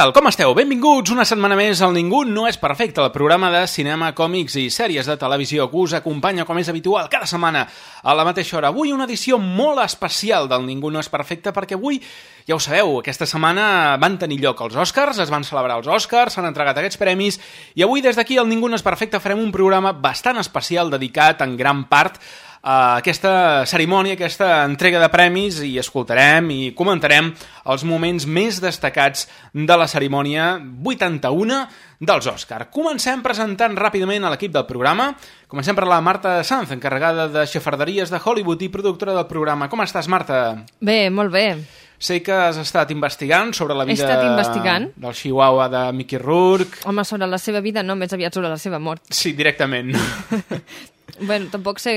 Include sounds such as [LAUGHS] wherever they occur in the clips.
Tal, com esteu? Benvinguts una setmana més al Ningú no és perfecte, el programa de cinema, còmics i sèries de televisió que us acompanya, com és habitual, cada setmana a la mateixa hora. Avui una edició molt especial del Ningú no és perfecte perquè avui, ja ho sabeu, aquesta setmana van tenir lloc els Oscars, es van celebrar els Oscars, s'han entregat aquests premis i avui des d'aquí al Ningú no és perfecte farem un programa bastant especial dedicat en gran part a aquesta cerimònia, aquesta entrega de premis i escoltarem i comentarem els moments més destacats de la cerimònia 81 dels Òscar. Comencem presentant ràpidament a l'equip del programa. Comencem per la Marta Sanz, encarregada de xafarderies de Hollywood i productora del programa. Com estàs, Marta? Bé, molt bé. Sé que has estat investigant sobre la vida del Chihuahua de Mickey Rourke. Home, sobre la seva vida no, més aviat sobre la seva mort. Sí, directament. [LAUGHS] bueno, tampoc sé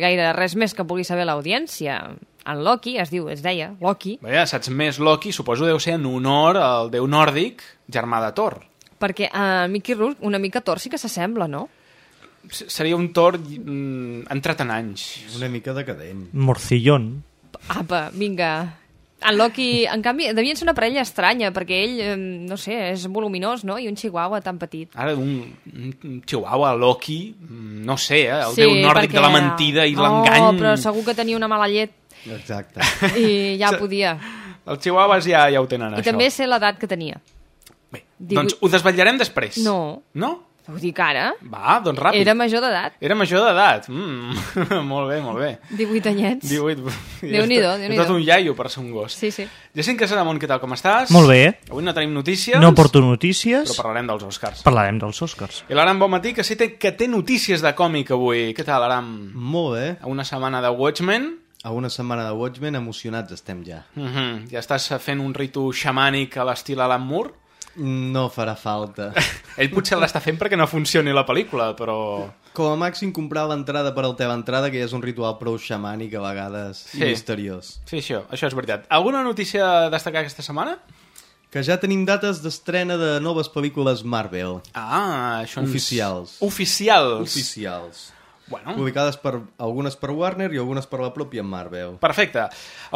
gaire res més que pugui saber l'audiència. En Loki, es diu, es deia, Loki, Bé, saps més Loki, suposo deu ser en honor al déu nòrdic, germà de Thor. perquè a Mickey Rourke una mica Thor sí que s'assembla, no? S- Seria un Thor mm, entrat en anys. Una mica decadent. Morcillón. Apa, vinga. En Loki, en canvi, devien ser una parella estranya, perquè ell, no sé, és voluminós, no? I un chihuahua tan petit. Ara, un, un chihuahua Loki, mm, no sé, eh? el sí, déu nòrdic de la mentida i l'engany. Oh, però segur que tenia una mala llet Exacte. i ja [LAUGHS] podia. Els chihuahuas ja, ja ho tenen, I això. també sé l'edat que tenia. Bé, doncs ho desvetllarem després. No. No? Ho dic ara. Va, doncs ràpid. Era major d'edat. Era major d'edat. Mm. [LAUGHS] molt bé, molt bé. 18 anyets. 18. [LAUGHS] Déu-n'hi-do, És Déu-n'hi-do. tot un iaio per ser un gos. Sí, sí. Jacint Casademont, què tal, com estàs? Molt bé. Avui no tenim notícies, No porto notícies, però parlarem dels Oscars. parlarem dels Oscars. I l'Aram bon matí, que sí té, que té notícies de còmic avui. Què tal, Aram? Molt bé. A una setmana de Watchmen. A una setmana de Watchmen emocionats estem ja. Uh -huh. Ja estàs fent un ritu xamànic a l'estil Alan Moore? No farà falta. [LAUGHS] Ell potser l'està fent perquè no funcioni la pel·lícula, però... Com a màxim comprar l'entrada per al teva entrada, que ja és un ritual prou xamànic a vegades Sí. i misteriós. Sí, això, això és veritat. Alguna notícia a destacar aquesta setmana? Que ja tenim dates d'estrena de noves pel·lícules Marvel. Ah, això. Oficials. Oficials. Oficials. Bueno, Publicades per algunes per Warner i algunes per la pròpia Marvel. Perfecte.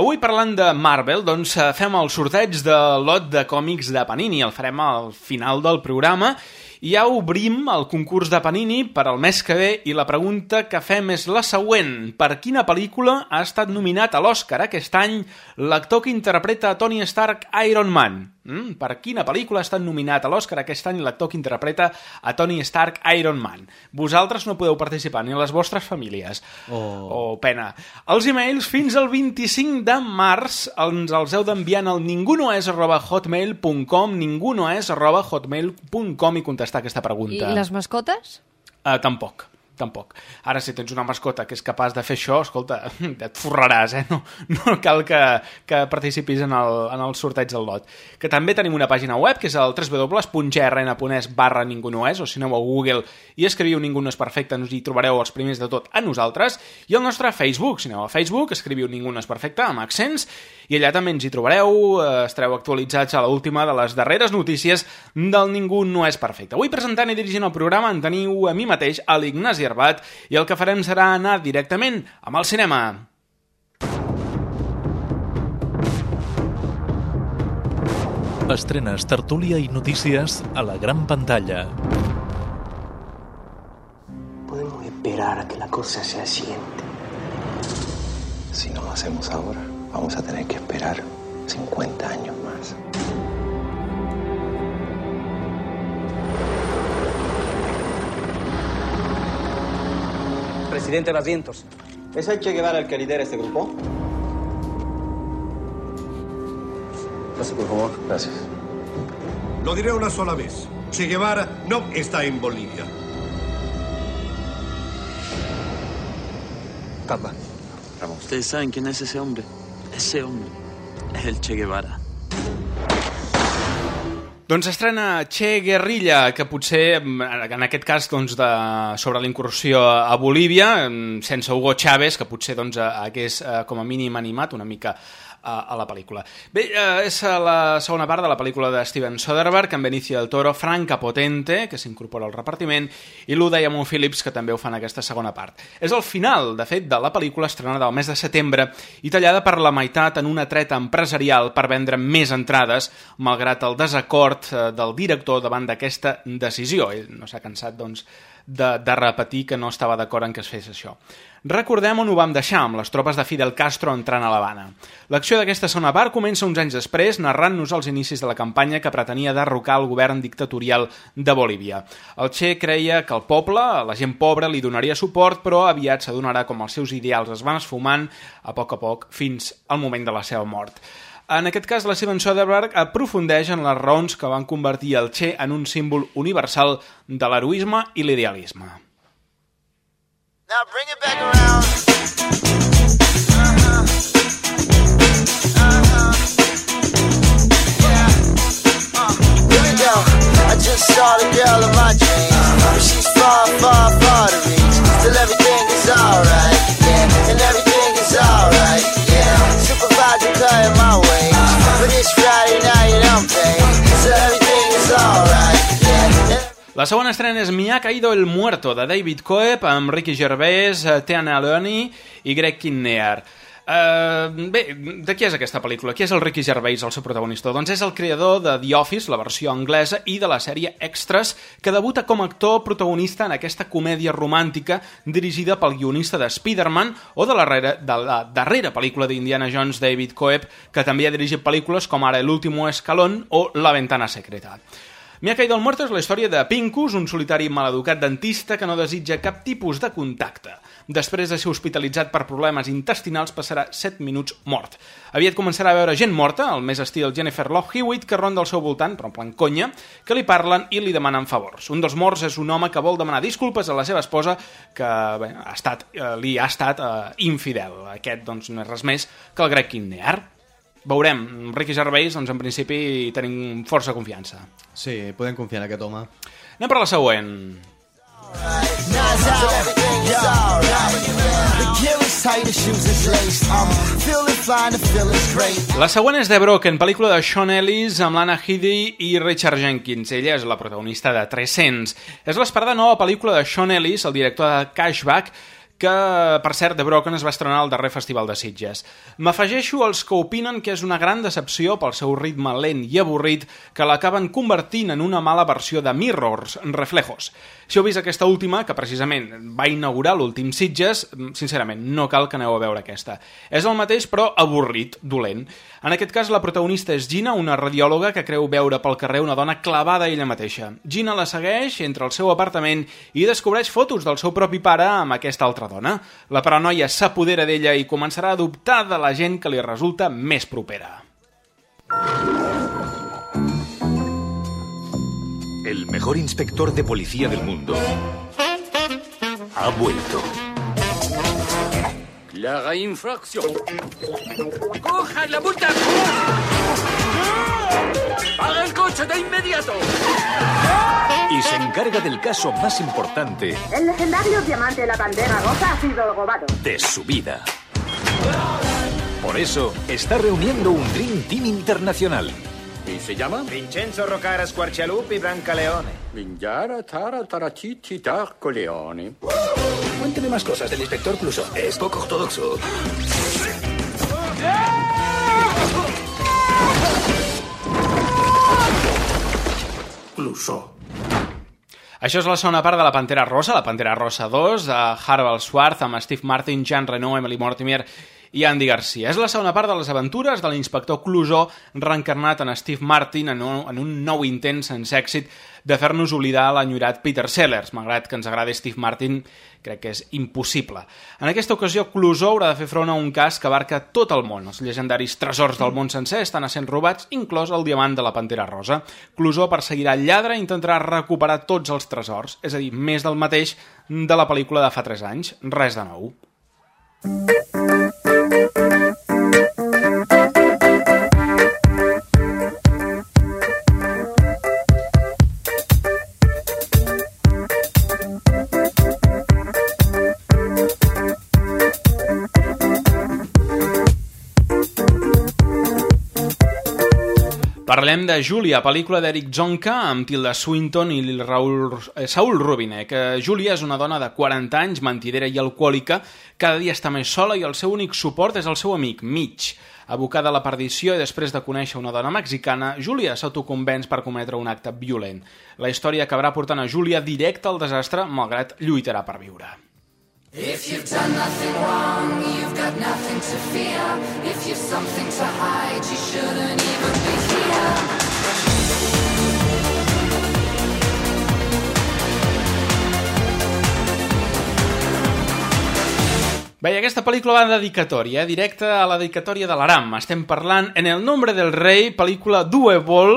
Avui parlant de Marvel, doncs eh, fem el sorteig de lot de còmics de Panini. El farem al final del programa. I ja obrim el concurs de Panini per al mes que ve i la pregunta que fem és la següent. Per quina pel·lícula ha estat nominat a l'Oscar aquest any l'actor que interpreta a Tony Stark Iron Man? Mm? Per quina pel·lícula ha estat nominat a l'Oscar aquest any l'actor que interpreta a Tony Stark Iron Man? Vosaltres no podeu participar, ni les vostres famílies. Oh. oh pena. Els emails fins al 25 de març ens els heu d'enviar al ningunoes arroba hotmail.com ningunoes arroba hotmail.com i contestar aquesta I pregunta. les mascotes? Uh, tampoc tampoc. Ara, si tens una mascota que és capaç de fer això, escolta, [LAUGHS] et forraràs, eh? No, no cal que, que participis en el, en el sorteig del lot. Que també tenim una pàgina web, que és el www.grn.es barra ningú no és, o si aneu a Google i escriviu ningú no és perfecte, ens hi trobareu els primers de tot a nosaltres, i el nostre Facebook, si aneu a Facebook, escriviu ningú no és perfecte, amb accents, i allà també ens hi trobareu, eh, estareu actualitzats a l'última de les darreres notícies del Ningú no és perfecte. Avui presentant i dirigint el programa en teniu a mi mateix, a l'Ignasi Arbat, i el que farem serà anar directament amb el cinema. Estrenes, tertúlia i notícies a la gran pantalla. Podemos esperar a que la cosa se asiente. Si no lo hacemos ahora, vamos a tener que esperar 50 años más. Presidente Barrientos. ¿Es el Che Guevara el que lidera este grupo? Pase, por favor. Gracias. Lo diré una sola vez. Che Guevara no está en Bolivia. Papá. Ustedes saben quién es ese hombre. Ese hombre es el Che Guevara. Doncs estrena Che Guerrilla, que potser, en aquest cas, doncs, de, sobre la incursió a Bolívia, sense Hugo Chávez, que potser doncs, hagués eh, com a mínim animat una mica a, a la pel·lícula. Bé, eh, és la segona part de la pel·lícula de Steven Soderbergh, amb Benicio del Toro, Franca Potente, que s'incorpora al repartiment, i Lou Diamond Phillips, que també ho fan aquesta segona part. És el final, de fet, de la pel·lícula estrenada al mes de setembre i tallada per la meitat en una treta empresarial per vendre més entrades, malgrat el desacord eh, del director davant d'aquesta decisió. Ell no s'ha cansat, doncs, de, de repetir que no estava d'acord en que es fes això. Recordem on ho vam deixar, amb les tropes de Fidel Castro entrant a l'Havana. L'acció d'aquesta segona part comença uns anys després, narrant-nos els inicis de la campanya que pretenia derrocar el govern dictatorial de Bolívia. El Che creia que el poble, la gent pobra, li donaria suport, però aviat s'adonarà com els seus ideals es van esfumant a poc a poc fins al moment de la seva mort. En aquest cas, la Steven Soderbergh aprofundeix en les raons que van convertir el Che en un símbol universal de l'heroisme i l'idealisme. Now bring it back around. Uh-huh. Uh-huh. Yeah. Uh, here we go. I just saw the girl of my dreams. But she's far, far, far to reach. Still everything is alright. Yeah. And everything is alright. Yeah. Supervisor cutting my wage. But it's Friday night and I'm paid. So everything is alright. La segona estrena és Mi ha caído el muerto, de David Coeb, amb Ricky Gervais, eh, Teana Leoni i Greg Kinnear. Uh, bé, de qui és aquesta pel·lícula? Qui és el Ricky Gervais, el seu protagonista? Doncs és el creador de The Office, la versió anglesa, i de la sèrie Extras, que debuta com a actor protagonista en aquesta comèdia romàntica dirigida pel guionista de Spider-Man o de la, darrera, de la darrera pel·lícula d'Indiana Jones, David Coeb, que també ha dirigit pel·lícules com ara El escalón o La ventana secreta. Mi ha caído el muerto és la història de Pincus, un solitari maleducat dentista que no desitja cap tipus de contacte. Després de ser hospitalitzat per problemes intestinals, passarà 7 minuts mort. Aviat començarà a veure gent morta, al més estil Jennifer Love Hewitt, que ronda al seu voltant, però en plan conya, que li parlen i li demanen favors. Un dels morts és un home que vol demanar disculpes a la seva esposa, que bé, ha estat, eh, li ha estat eh, infidel. Aquest, doncs, no és res més que el grec Kinnear. Veurem, Ricky Gervais, doncs en principi tenim força confiança. Sí, podem confiar en aquest home. Anem per la següent. La següent és The Broken, pel·lícula de Sean Ellis amb l'Anna Headey i Richard Jenkins. Ella és la protagonista de 300. És l'esperada nova pel·lícula de Sean Ellis, el director de Cashback, que, per cert, The Broken es va estrenar al darrer Festival de Sitges. M'afegeixo als que opinen que és una gran decepció pel seu ritme lent i avorrit que l'acaben convertint en una mala versió de Mirrors, Reflejos. Si heu vist aquesta última, que precisament va inaugurar l'últim Sitges, sincerament, no cal que aneu a veure aquesta. És el mateix, però avorrit, dolent. En aquest cas, la protagonista és Gina, una radiòloga que creu veure pel carrer una dona clavada a ella mateixa. Gina la segueix entre el seu apartament i descobreix fotos del seu propi pare amb aquesta altra dona. La paranoia s'apodera d'ella i començarà a dubtar de la gent que li resulta més propera. El mejor inspector de policía del mundo ha vuelto. Clara infracción. ¡Coja la multa! ¡Paga el coche de inmediato! Y se encarga del caso más importante El legendario diamante de la bandera roja ha sido robado. de su vida. Por eso está reuniendo un Dream Team internacional. ¿Y se llama? Vincenzo Rocara Squarcialupi Brancaleone. Vingiara Tara Tarachichi Tarco Leone. Cuénteme más cosas del inspector Cluso. Es poco ortodoxo. Clusó. Això és la segona part de la Pantera Rosa, la Pantera Rosa 2, de Harvard Swarth, amb Steve Martin, Jean Reno, Emily Mortimer i Andy Garcia. És la segona part de les aventures de l'inspector Clouseau reencarnat en Steve Martin en un, en un nou intent sense èxit de fer-nos oblidar l'enyorat Peter Sellers. Malgrat que ens agradi Steve Martin, crec que és impossible. En aquesta ocasió, Clouseau haurà de fer front a un cas que abarca tot el món. Els llegendaris tresors del món sencer estan sent robats, inclòs el diamant de la Pantera Rosa. Clouseau perseguirà el lladre i intentarà recuperar tots els tresors, és a dir, més del mateix de la pel·lícula de fa 3 anys. Res de nou. Parlem de Júlia, pel·lícula d'Eric Zonka amb Tilda Swinton i Raül, eh, Saul Rubinek. Eh, Júlia és una dona de 40 anys, mentidera i alcohòlica, cada dia està més sola i el seu únic suport és el seu amic, Mitch. Abocada a la perdició i després de conèixer una dona mexicana, Júlia s'autoconvenç per cometre un acte violent. La història acabarà portant a Júlia directe al desastre, malgrat lluitarà per viure. If you've done nothing wrong, you've got nothing to fear. If you've something to hide, you shouldn't even be. Bé, aquesta pel·lícula va de dedicatòria, eh? directa a la dedicatòria de l'Aram. Estem parlant En el nombre del rei, pel·lícula d'Uebol.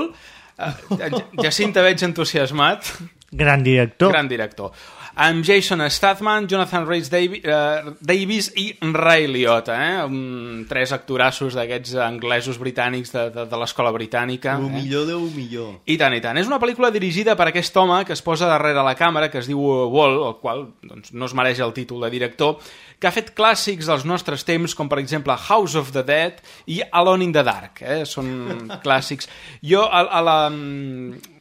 Eh, Jacinta veig entusiasmat. Gran director. Gran director. Amb Jason Statham, Jonathan Rhys Davi uh, Davis i Ray Liotta, eh? Um, tres actorassos d'aquests anglesos britànics de, de, de l'escola britànica. El eh? millor del millor. I tant, i tant. És una pel·lícula dirigida per aquest home que es posa darrere la càmera, que es diu Wall, el qual doncs, no es mereix el títol de director, que ha fet clàssics dels nostres temps, com per exemple House of the Dead i Alone in the Dark. Eh? Són [LAUGHS] clàssics. Jo a, a la,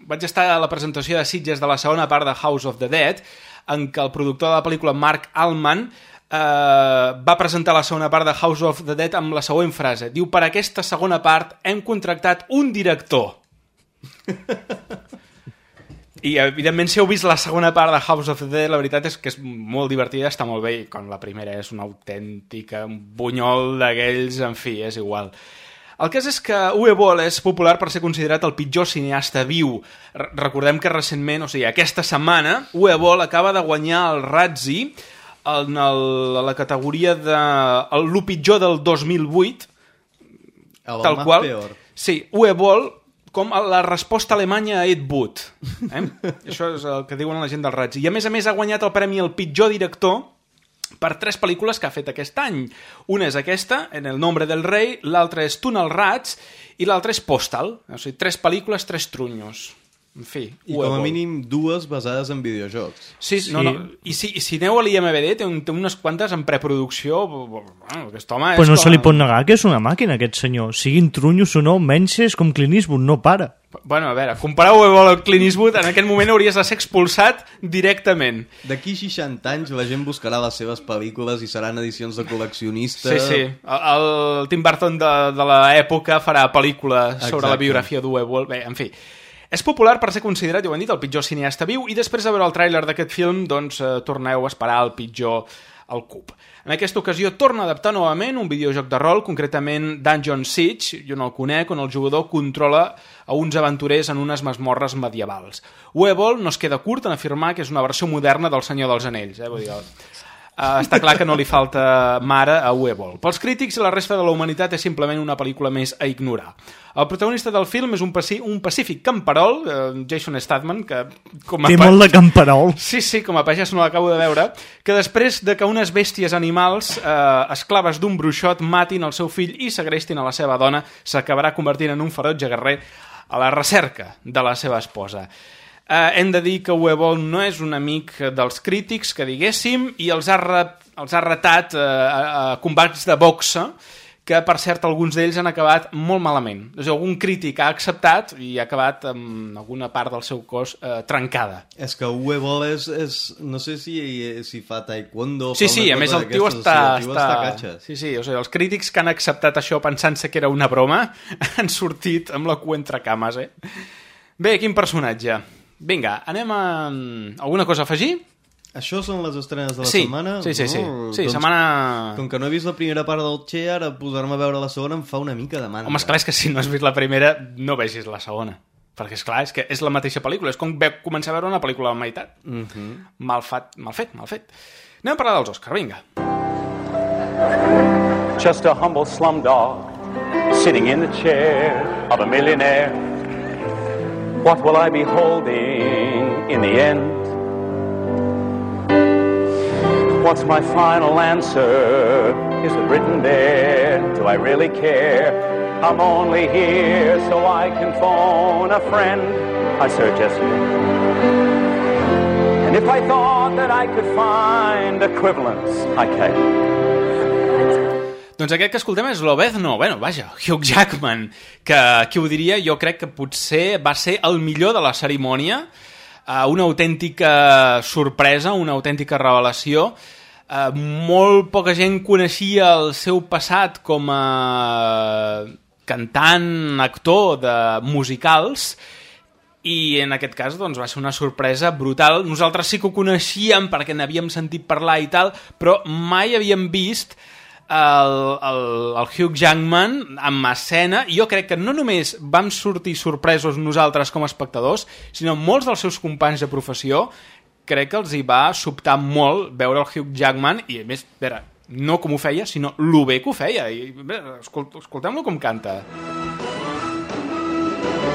vaig estar a la presentació de Sitges de la segona part de House of the Dead, en què el productor de la pel·lícula, Mark Allman, eh, va presentar la segona part de House of the Dead amb la següent frase. Diu, per aquesta segona part hem contractat un director. I, evidentment, si heu vist la segona part de House of the Dead, la veritat és que és molt divertida, està molt bé, i quan la primera és una autèntica un bunyol d'aquells, en fi, és igual. El cas és que Uwe Boll és popular per ser considerat el pitjor cineasta viu. R Recordem que recentment, o sigui, aquesta setmana, Uwe Boll acaba de guanyar el Razzie en el, la categoria de el, el pitjor del 2008, El tal más qual. peor. Sí, Uwe Boll com la resposta alemanya a Ed Wood. Eh? [LAUGHS] Això és el que diuen la gent del Razzie. I a més a més ha guanyat el premi al pitjor director per tres pel·lícules que ha fet aquest any. Una és aquesta, En el nombre del rei, l'altra és Tunnel Rats i l'altra és Postal. O sigui, tres pel·lícules, tres trunyos. En fi, I com a mínim dues basades en videojocs. Sí, no, no. I, si, I si aneu a l'IMBD, té, un, té unes quantes en preproducció. Bueno, aquest home Pues és no com... se li pot negar que és una màquina, aquest senyor. Siguin trunyos o no, menys és com Clint Eastwood, no para. Bueno, a veure, Boll amb Clint Eastwood, en aquest moment hauries de ser expulsat directament. D'aquí 60 anys la gent buscarà les seves pel·lícules i seran edicions de col·leccionista. Sí, sí. El, el Tim Burton de, de l'època farà pel·lícula sobre Exacte. la biografia d'Uwe Boll. Bé, en fi. És popular per ser considerat, ja ho hem dit, el pitjor cineasta viu i després de veure el tràiler d'aquest film, doncs eh, torneu a esperar el pitjor al cub. En aquesta ocasió torna a adaptar novament un videojoc de rol, concretament Dungeon Siege, jo no el conec, on el jugador controla a uns aventurers en unes masmorres medievals. Uebol no es queda curt en afirmar que és una versió moderna del Senyor dels Anells. Eh? Vull dir, Uh, està clar que no li falta mare a Uebol. Pels crítics, la resta de la humanitat és simplement una pel·lícula més a ignorar. El protagonista del film és un, paci un pacífic camperol, uh, Jason Statham, que com a Té molt de camperol. Sí, sí, com a pagès no l'acabo de veure, que després de que unes bèsties animals, eh, esclaves d'un bruixot, matin el seu fill i segrestin a la seva dona, s'acabarà convertint en un ferotge guerrer a la recerca de la seva esposa. Eh, hem de dir que Uebol no és un amic dels crítics, que diguéssim, i els ha, re, els ha retat eh, a, a combats de boxa, que per cert alguns d'ells han acabat molt malament. És a dir, algun crític ha acceptat i ha acabat amb alguna part del seu cos eh, trencada. És que Uwe Boll és, és... No sé si, si fa taekwondo... Sí, sí, a més el tio està... el tio està catxes. Sí, sí, o sigui, els crítics que han acceptat això pensant-se que era una broma [LAUGHS] han sortit amb la cua entre cames, eh? Bé, quin personatge? Vinga, anem a... Alguna cosa a afegir? Això són les estrenes de la Sí, setmana? sí, sí, sí. Oh, Sí, setmana- Com que no he vist la primera part del Che, ara posar-me a veure la segona em fa una mica de mandra. Home, esclar, és que si no has vist la primera, no vegis la segona. Perquè, és clar és que és la mateixa pel·lícula. És com començar a veure una pel·lícula a la meitat. Mm -hmm. Mal, fat, mal fet, mal fet. Anem a parlar dels Òscar, vinga. Just a humble slumdog sitting in the chair of a millionaire. What will I be holding in the end? What's my final answer? Is it written there? Do I really care? I'm only here so I can phone a friend. I search yesterday. And if I thought that I could find equivalents, I can. Doncs aquest que escoltem és Lobezno, bueno, vaja, Hugh Jackman, que qui ho diria, jo crec que potser va ser el millor de la cerimònia, eh, una autèntica sorpresa, una autèntica revelació. Eh, molt poca gent coneixia el seu passat com a cantant, actor de musicals, i en aquest cas doncs, va ser una sorpresa brutal. Nosaltres sí que ho coneixíem perquè n'havíem sentit parlar i tal, però mai havíem vist el, el, el Hugh Jackman en escena jo crec que no només vam sortir sorpresos nosaltres com a espectadors, sinó molts dels seus companys de professió crec que els hi va sobtar molt veure el Hugh Jackman i a més, a veure, no com ho feia, sinó lo bé que ho feia. I, escoltem-lo com canta.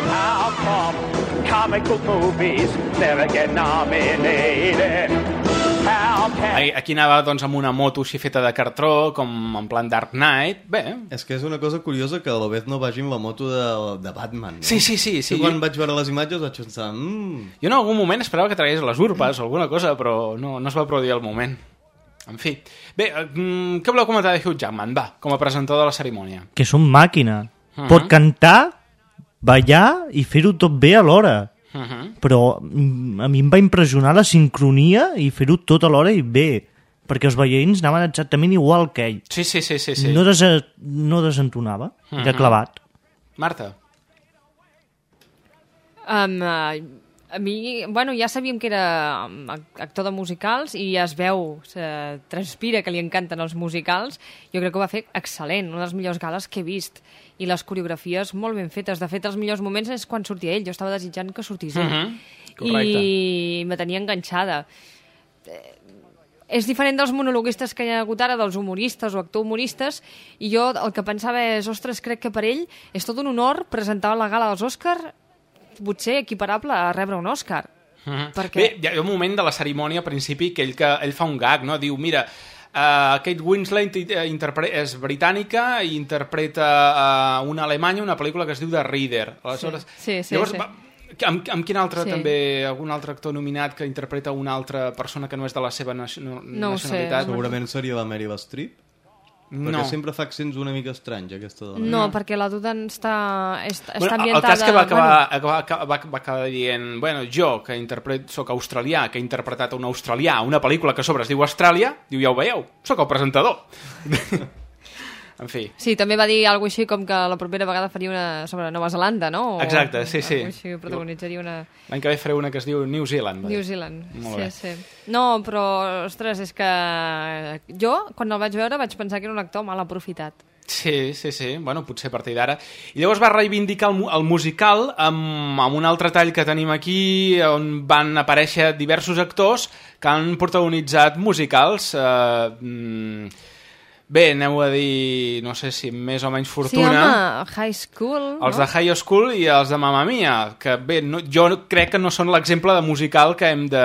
How come comic book movies never get nominated? Aquí- anava doncs, amb una moto així feta de cartró, com en plan Dark Knight. Bé, És que és una cosa curiosa que a l'Obez no vagi amb la moto de, de Batman. No? Sí, sí, sí, sí. Jo quan vaig veure les imatges vaig pensar... Mmm, jo en algun moment esperava que tragués les urpes o alguna cosa, però no, no es va produir el moment. En fi. Bé, mm, què voleu comentar de Hugh Jackman? Va, com a presentador de la cerimònia. Que és un màquina. Mhm. Pot cantar, ballar i fer-ho tot bé alhora. Uh -huh. Però mm, a mi em va impressionar la sincronia i fer-ho tot alhora i bé. Perquè els ballarins anaven exactament igual que ell. Sí, sí, sí, sí. sí. No, des no desentonava, era Mhm. clavat. Marta. Um, uh, a mi, bueno, ja sabíem que era ac- actor de musicals i ja es veu, se transpira que li encanten els musicals. Jo crec que ho va fer excel·lent, una de les millors gales que he vist. I les coreografies molt ben fetes. De fet, els millors moments és quan sortia ell. Jo estava desitjant que sortís ell. Mhm, correcte. I me tenia enganxada. Eh, És diferent dels monologuistes que hi ha hagut ara, dels humoristes o actors humoristes, i jo el que pensava és, ostres, crec que per ell és tot un honor presentar la gala dels Òscar potser equiparable a rebre un Òscar. Mhm. Perquè- Bé, hi ha un moment de la cerimònia, al principi, que ell, que ell fa un gag, no? Diu, mira, uh, Kate Winslet eh, és britànica i interpreta uh, una alemanya, una pel·lícula que es diu The Reader. Aleshores, Sí, sí, llavors, sí. Va, amb, amb quin altre Sí. també, algun altre actor nominat que interpreta una altra persona que no és de la seva nacio No ho sé, nacionalitat? segurament seria la Meryl Streep. Perquè No. sempre fa accents una mica estranys, aquesta dona. No, perquè la Dudan està, està, Bueno, ambientada... el cas que va acabar, Bueno, va, acabar, va, va acabar dient bueno, jo, que interpret, soc australià, que he interpretat un australià una pel·lícula que a sobre es diu Austràlia, diu, ja ho veieu, sóc el presentador. [LAUGHS] en fi. Sí, també va dir alguna així com que la propera vegada faria una sobre Nova Zelanda, no? O Exacte, sí, sí. Així, protagonitzaria una... L'any que ve faré una que es diu New Zealand. New Zealand, Molt sí, bé. sí. No, però, ostres, és que jo, quan el vaig veure, vaig pensar que era un actor mal aprofitat. Sí, sí, sí, bueno, potser a partir d'ara. I llavors va reivindicar el, el musical amb, amb un altre tall que tenim aquí, on van aparèixer diversos actors que han protagonitzat musicals. Eh, mm, bé, aneu a dir, no sé si més o menys Sí, fortuna. home, High School, Els no? de High School i els de Mamma Mia, que bé, no, jo crec que no són l'exemple de musical que hem de...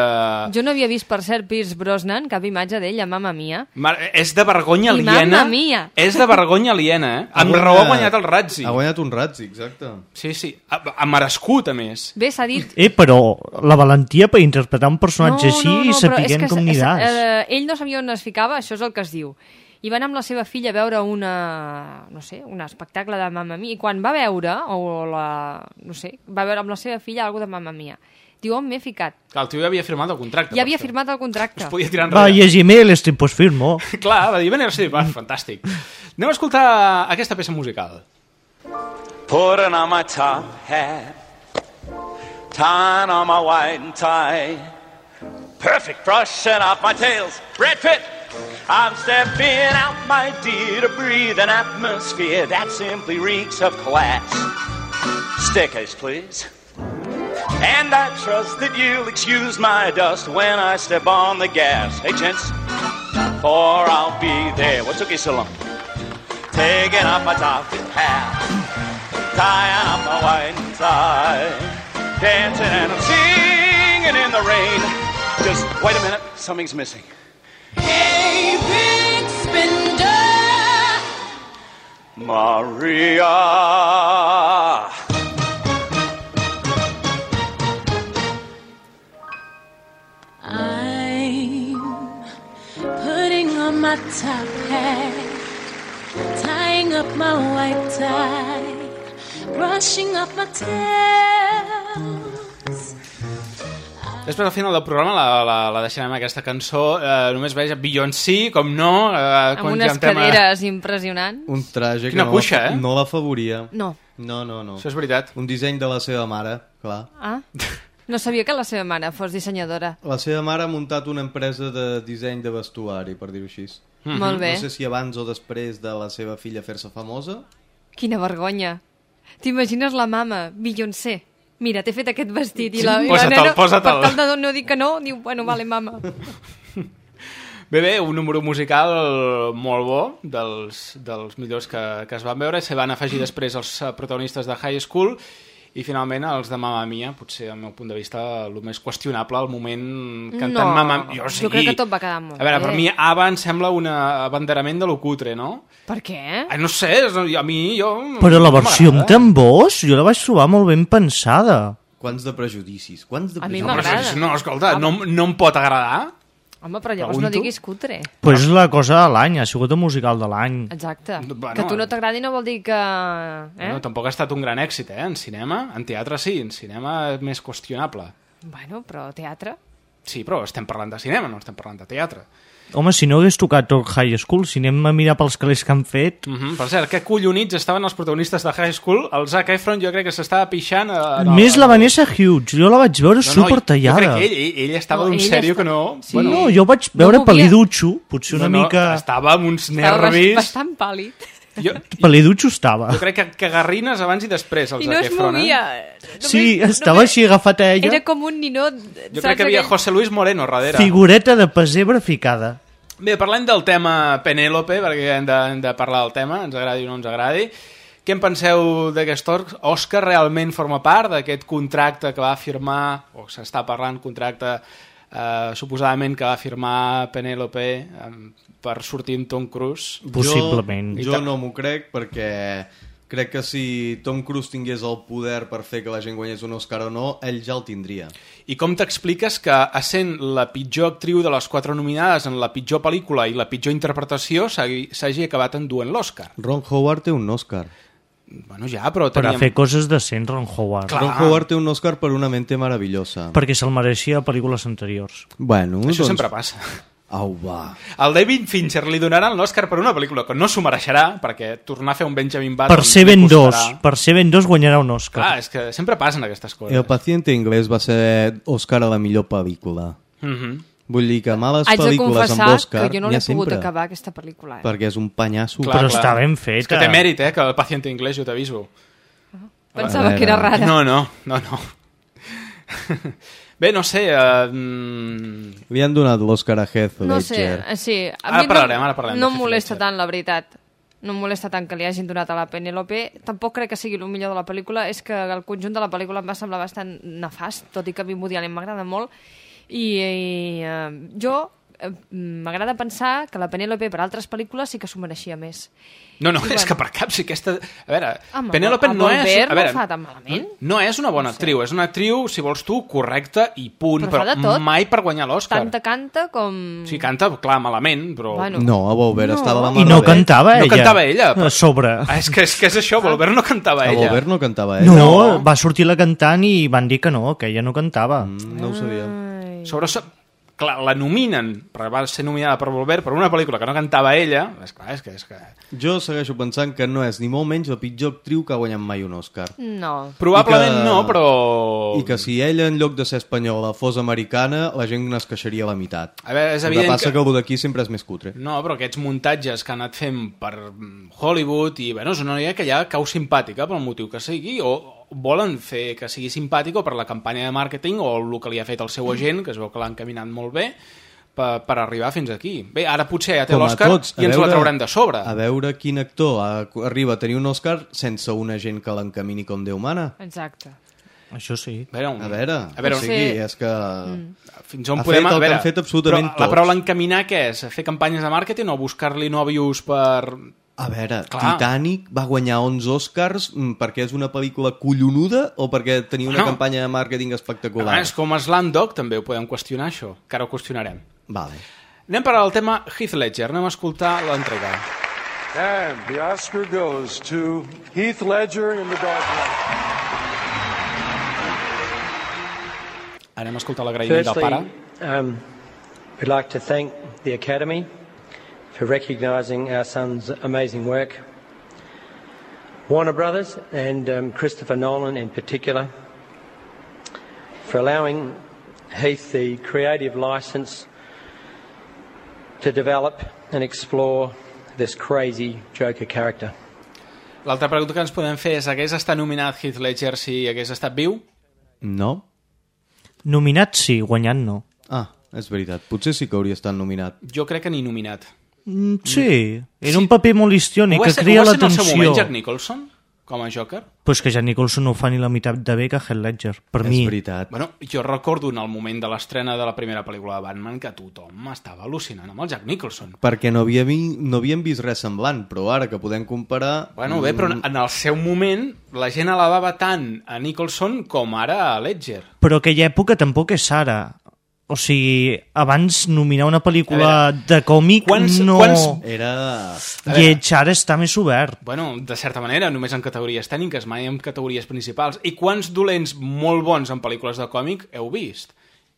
Jo no havia vist, per cert, Pierce Brosnan, cap imatge d'ell a Mamma Mia. Mar és de vergonya I aliena. Mamma Mia. És de vergonya aliena, eh? Amb guanyat- raó ha guanyat el Razzi. Ha guanyat un Razzi, exacte. Sí, sí. Ha, ha merescut, a més. Bé, s'ha dit... Eh, però la valentia per interpretar un personatge així i però és sapiguem com és- aniràs. Eh, ell no sabia on es ficava, això és el que es diu. I va anar amb la seva filla a veure una, no sé, un espectacle de Mamma Mia, i quan va veure, o la, no sé, va veure amb la seva filla alguna de Mamma Mia, diu, on m'he ficat? Que el tio ja havia firmat el contracte. Ja havia això. firmat el contracte. Es podia tirar Va, enrere. llegir mails, pues firmo. [LAUGHS] Clar, va dir, venir, sí, va, fantàstic. Anem a escoltar aquesta peça musical. Putting on my top hat, tying on my white tie, Perfect brushing off my tails. Brad Pitt. I'm stepping out, my dear, to breathe an atmosphere that simply reeks of class. Stickers, please. And I trust that you'll excuse my dust when I step on the gas. Hey, gents, for I'll be there. What took you so long? Taking off my top hat, tying up my white tie, dancing and I'm singing in the rain. Just wait a minute, something's missing. Hey, big spender. Maria. I'm putting on my top hat, tying up my white tie, brushing off my tails. Després, al final del programa, la, la, la deixarem aquesta cançó. Eh, només veig a Beyoncé, com no. Eh, Amb unes caderes impressionants. Un traje Quina que no, cuixa, la- eh? no l'afavoria. No. No, no, no. Això és veritat. Un disseny de la seva mare, clar. Ah, no sabia que la seva mare fos dissenyadora. La seva mare ha muntat una empresa de disseny de vestuari, per dir-ho així. Mhm. Molt bé. No sé si abans o després de la seva filla fer-se famosa. Quina vergonya. T'imagines la mama, Beyoncé. Mira, t'he fet aquest vestit. I Sí, la, i la posa-te'l, nena, per tal de no dir que no, diu, bueno, vale, mama. [LAUGHS] Bé, bé, un número musical molt bo, dels, dels millors que, que es van veure. Se van afegir després els protagonistes de High School i finalment els de Mamma Mia, potser al meu punt de vista el més qüestionable, el moment cantant no, Mamma Mia. jo crec que tot va quedar molt A veure, bé. per mi Ava em sembla un abanderament de lo cutre, no? Per què? Ai, no sé, a mi, jo... Però la versió amb m'agrada. tambors jo la vaig trobar molt ben pensada. Quants de prejudicis, quants de A mi m'agrada. no, escolta, no, no em pot agradar. Home, però llavors no Pregunto. diguis cutre. Però és la cosa de l'any, ha sigut el musical de l'any. Exacte. Bueno, que tu no t'agradi no vol dir que... Eh? No, tampoc ha estat un gran èxit, eh? En cinema, en teatre sí, en cinema és més qüestionable. Bueno, però teatre... Sí, però estem parlant de cinema, no estem parlant de teatre. Home, si no hagués tocat tot High School, si anem a mirar pels calés que han fet... Mm -hmm. Per cert, que collonits estaven els protagonistes de High School? El Zac Efron jo crec que s'estava pixant... A, a, Més la Vanessa Hughes, jo la vaig veure No, no, super tallada. Jo crec que ell, ell, ell estava No, d'un sèrio està- que no... Sí. No, jo vaig veure no Palidutxo, potser una no, no, mica... Estava amb uns Estava nervis... bastant pàl·lid. Jo, [LAUGHS] Palidutxo estava. jo crec que, que garrines abans i després, el I no es Efron, movia. eh? Sí, estava així agafat a ella, Era com un ninot... Jo crec que hi havia José Luis Moreno darrere. figureta de pessebre ficada. Bé, parlem del tema Penélope, perquè hem de, hem de parlar del tema, ens agradi o no ens agradi. Què en penseu d'aquest Òscar? Realment forma part d'aquest contracte que va firmar, o s'està parlant, contracte eh, suposadament que va firmar Penélope eh, per sortir amb Tom Cruise? Possiblement. Jo, jo no m'ho crec perquè crec que si Tom Cruise tingués el poder per fer que la gent guanyés un Oscar o no, ell ja el tindria. I com t'expliques que, essent la pitjor actriu de les quatre nominades en la pitjor pel·lícula i la pitjor interpretació, s'hagi acabat enduent l'Oscar? Ron Howard té un Oscar. Bueno, ja, però Per a teníem... fer coses decents, Ron Howard. Clar. Ron Howard té un Oscar per una mente meravellosa. Perquè se'l mereixia a pel·lícules anteriors. Bueno, Això doncs... sempre passa. Au, va. Al David Fincher li donaran l'Oscar per una pel·lícula que no s'ho mereixerà, perquè tornar a fer un Benjamin Button... Per ser ben dos, costarà. per ser ben dos guanyarà un Oscar. Clar, és que sempre passen aquestes coses. El paciente inglès va ser Oscar a la millor pel·lícula. Mhm. Vull dir que males Haig pel·lícules amb confessar Oscar que jo no l'he pogut sempre. acabar, aquesta pel·lícula. Eh? Perquè és un panyasso. Clar, Però clar. està ben feta. És que té mèrit, eh, que el paciente inglès, jo t'aviso. Pensava A que era rara. No, no, no, no. [LAUGHS] Bé, no sé... Uh, mm, Li han donat l'Oscar a Heath No sé, Ledger. eh, sí. A Ara mi parlarem, no, ara parlarem No em molesta Ledger. tant, la veritat. No em molesta tant que li hagin donat a la Penélope. Tampoc crec que sigui el millor de la pel·lícula. És que el conjunt de la pel·lícula em va semblar bastant nefast, tot i que a mi Woody Allen m'agrada molt. I, i eh, jo m'agrada pensar que la Penélope per altres pel·lícules sí que s'ho mereixia més. No, no, I és bueno. que per cap, sí, aquesta... A veure, Home, Penélope a no és... Volver A veure, no fa tan malament. no és una bona actriu, és una actriu, si vols tu, correcta i punt, Però però, tot. mai per guanyar l'Oscar. Tanta canta com... Sí, canta, clar, malament, però... Bueno. No, a Volver No. estava la I no bé. cantava ella. No cantava ella. A sobre. Ah, és, que, és que és això, Volver no cantava A ella. Volver no cantava ell. No, No. va sortir la cantant i van dir que no, que ella no cantava. Mm, No ho sabia. Sobre, so- clar, la nominen, perquè va ser nominada per Volver, per una pel·lícula que no cantava ella, és clar, és que... És que... Jo segueixo pensant que no és ni molt menys la pitjor actriu que ha guanyat mai un Òscar. No. Probablement no, però... I que si ella, en lloc de ser espanyola, fos americana, la gent es queixaria a la meitat. A veure, és El evident que passa que- que, que el d'aquí sempre és més cutre. No, però aquests muntatges que ha anat fent per Hollywood i, bueno, és una noia que ja cau simpàtica pel motiu que sigui, o volen fer que sigui simpàtic o per la campanya de màrqueting o el que li ha fet el seu agent, que es veu que l'ha encaminat molt bé, per, per arribar fins aquí. Bé, ara potser ja té l'Òscar tots, i ens veure- la traurem de sobre. A veure quin actor arriba a tenir un Òscar sense una gent que l'encamini com Déu mana. Exacte. Això sí. A veure, A veure, a veure o sigui, és que... fins on ha podem... fet el a veure, que han fet absolutament però La tots. paraula encaminar què és? Fer campanyes de màrqueting o buscar-li nòvios per... A veure, Clar. Titanic va guanyar 11 Oscars mm, perquè és una pel·lícula collonuda o perquè tenia una Bueno. campanya de màrqueting espectacular? És com Slandog, també ho podem qüestionar, això, que ara ho qüestionarem. Vale. Anem per al tema Heath Ledger, anem a escoltar l'entrega. And the Oscar goes to Heath Ledger in The Dark Knight. Anem a escoltar l'agraïment del Firstly, pare. um, we'd like to thank the Academy for recognising our son's amazing work. Warner Brothers and um, Christopher Nolan in particular for allowing Heath the creative licence to develop and explore this crazy Joker character. L'altra pregunta que ens podem fer és hagués estat nominat Heath Ledger si hagués estat viu? No? Nominat sí, guanyant no. Ah, és veritat. Potser sí que hauria estat nominat. Jo crec que ni nominat. Mm, sí, era un paper molt histriònic, va que cria ho va ser en el seu l'atenció. moment Jack Nicholson, com a Joker? Pues que Jack Nicholson no ho fa ni la meitat de bé que Heath Ledger, per és mi. veritat. Bueno, jo recordo en el moment de l'estrena de la primera pel·lícula de Batman que tothom estava al·lucinant amb el Jack Nicholson. Perquè no, havia vi, no havíem vist res semblant, però ara que podem comparar... Bueno, bé, però mm, en el seu moment la gent alabava tant a Nicholson com ara a Ledger. Però aquella època tampoc és ara. O sigui, abans nominar una pel·lícula de còmic quants- no... quants- Era... Lleig ara està més obert. Bueno, de certa manera, només en categories tècniques, mai en categories principals. I quants dolents molt bons en pel·lícules de còmic heu vist?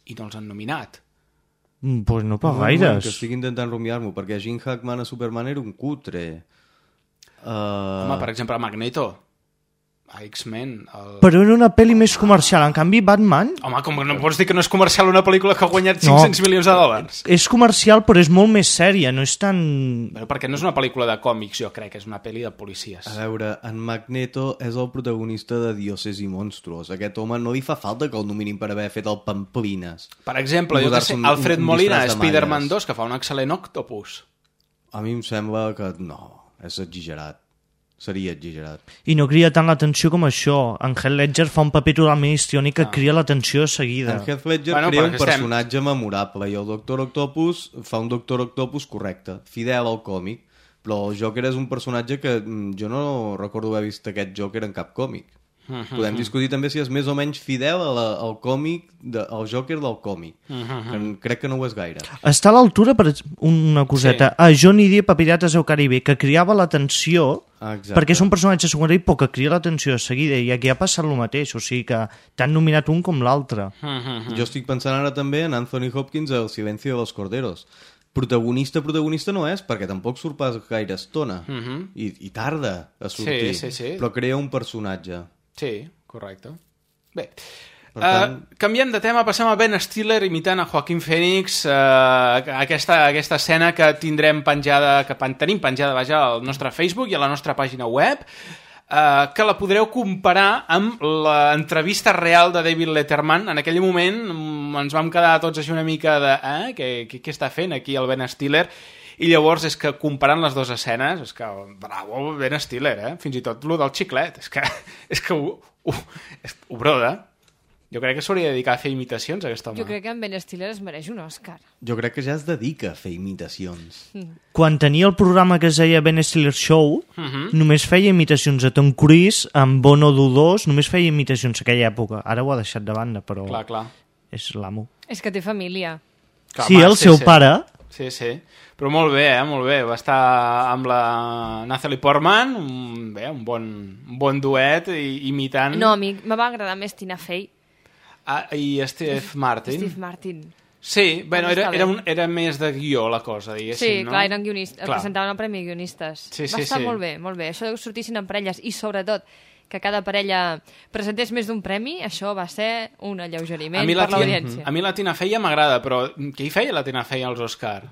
I no els han nominat. Mm, Pues no moment, gaires. Que estic intentant rumiar-m'ho, perquè Jim Hackman a Superman era un cutre. Uh... Home, per exemple, Magneto, a X-Men... El... Però era una pel·li més comercial. En canvi, Batman Home, com que no pots dir que no és comercial una pel·lícula que ha guanyat 500 milions de dòlars? és comercial, però és molt més sèria, no és tan... Bueno, perquè no és una pel·lícula de còmics, jo crec, és una pel·li de policies. A veure, en Magneto és el protagonista de Dioses i Monstruos. Aquest home no li fa falta que el nominin per haver fet el Pamplines. Per exemple, I jo que sé, un- Alfred un Molina, disfress de Spider-Man malles. 2, que fa un excel·lent octopus. A mi em sembla que no, és exagerat. Seria exagerat. I no cria tant l'atenció com això. En Heath Ledger fa un paper totalment histriònic que cria l'atenció de seguida. En Heath Ledger Bueno, crea un que estem- personatge memorable i el Doctor Octopus fa un Doctor Octopus correcte, fidel al còmic, però el Joker és un personatge que mm, jo no recordo haver vist aquest Joker en cap còmic. Mhm. Podem discutir també si és més o menys fidel a la, al còmic, de, al Joker del còmic. Mhm. que crec que no ho és gaire. Està a l'altura, per una coseta, sí. a Johnny Depp a Pirates del Caribe, que criava l'atenció Ah, perquè és un personatge secundari però que cria l'atenció de seguida i aquí ha passat el mateix, o sigui que t'han nominat un com l'altre. Mhm. Jo estic pensant ara també en Anthony Hopkins al Silencio de los Corderos. Protagonista, protagonista no és, perquè tampoc surt pas gaire estona. Mhm. I, I tarda a sortir. Sí, sí, sí. Però crea un personatge. Sí, correcte. Bé, Per uh, tant- canviem de tema, passem a Ben Stiller imitant a Joaquin Phoenix, uh, aquesta, aquesta escena que tindrem penjada, que pen, tenim penjada vaja, al nostre Facebook i a la nostra pàgina web, uh, que la podreu comparar amb l'entrevista real de David Letterman. En aquell moment mm, ens vam quedar tots així una mica de eh, què, què, què està fent aquí el Ben Stiller? I llavors és que comparant les dues escenes, és que bravo Ben Stiller, eh? Fins i tot lo del xiclet, és que, [LAUGHS] és que ho, ho, és, ho broda. Jo crec que s'hauria de dedicar a fer imitacions, aquest home. Jo crec que en Ben Stiller es mereix un Òscar. Jo crec que ja es dedica a fer imitacions. Mm. Quan tenia el programa que es deia Ben Stiller Show, Mhm. només feia imitacions de Tom Cruise, amb Bono Dudós, només feia imitacions a aquella època. Ara ho ha deixat de banda, però Clar, clar. és l'amo. És que té família. Sí, el seu pare. Sí, sí. Però molt bé, eh? Molt bé. Va estar amb la Natalie Portman, un, bé, un bon, un bon duet, i, imitant... No, a mi me va agradar més Tina Fey. Ah, I Steve Martin. Steve Martin. Sí, bueno, era, era, un, era més de guió la cosa, diguéssim, Sí, no? clar, eren guionistes, Clar. presentaven el Premi Guionistes. Sí, Va sí, estar sí. molt bé, molt bé. Això que sortissin en parelles i, sobretot, que cada parella presentés més d'un premi, això va ser un alleugeriment A mi, la per l'audiència. a mi la Tina Fey ja m'agrada, però què hi feia la Tina Fey als Oscar?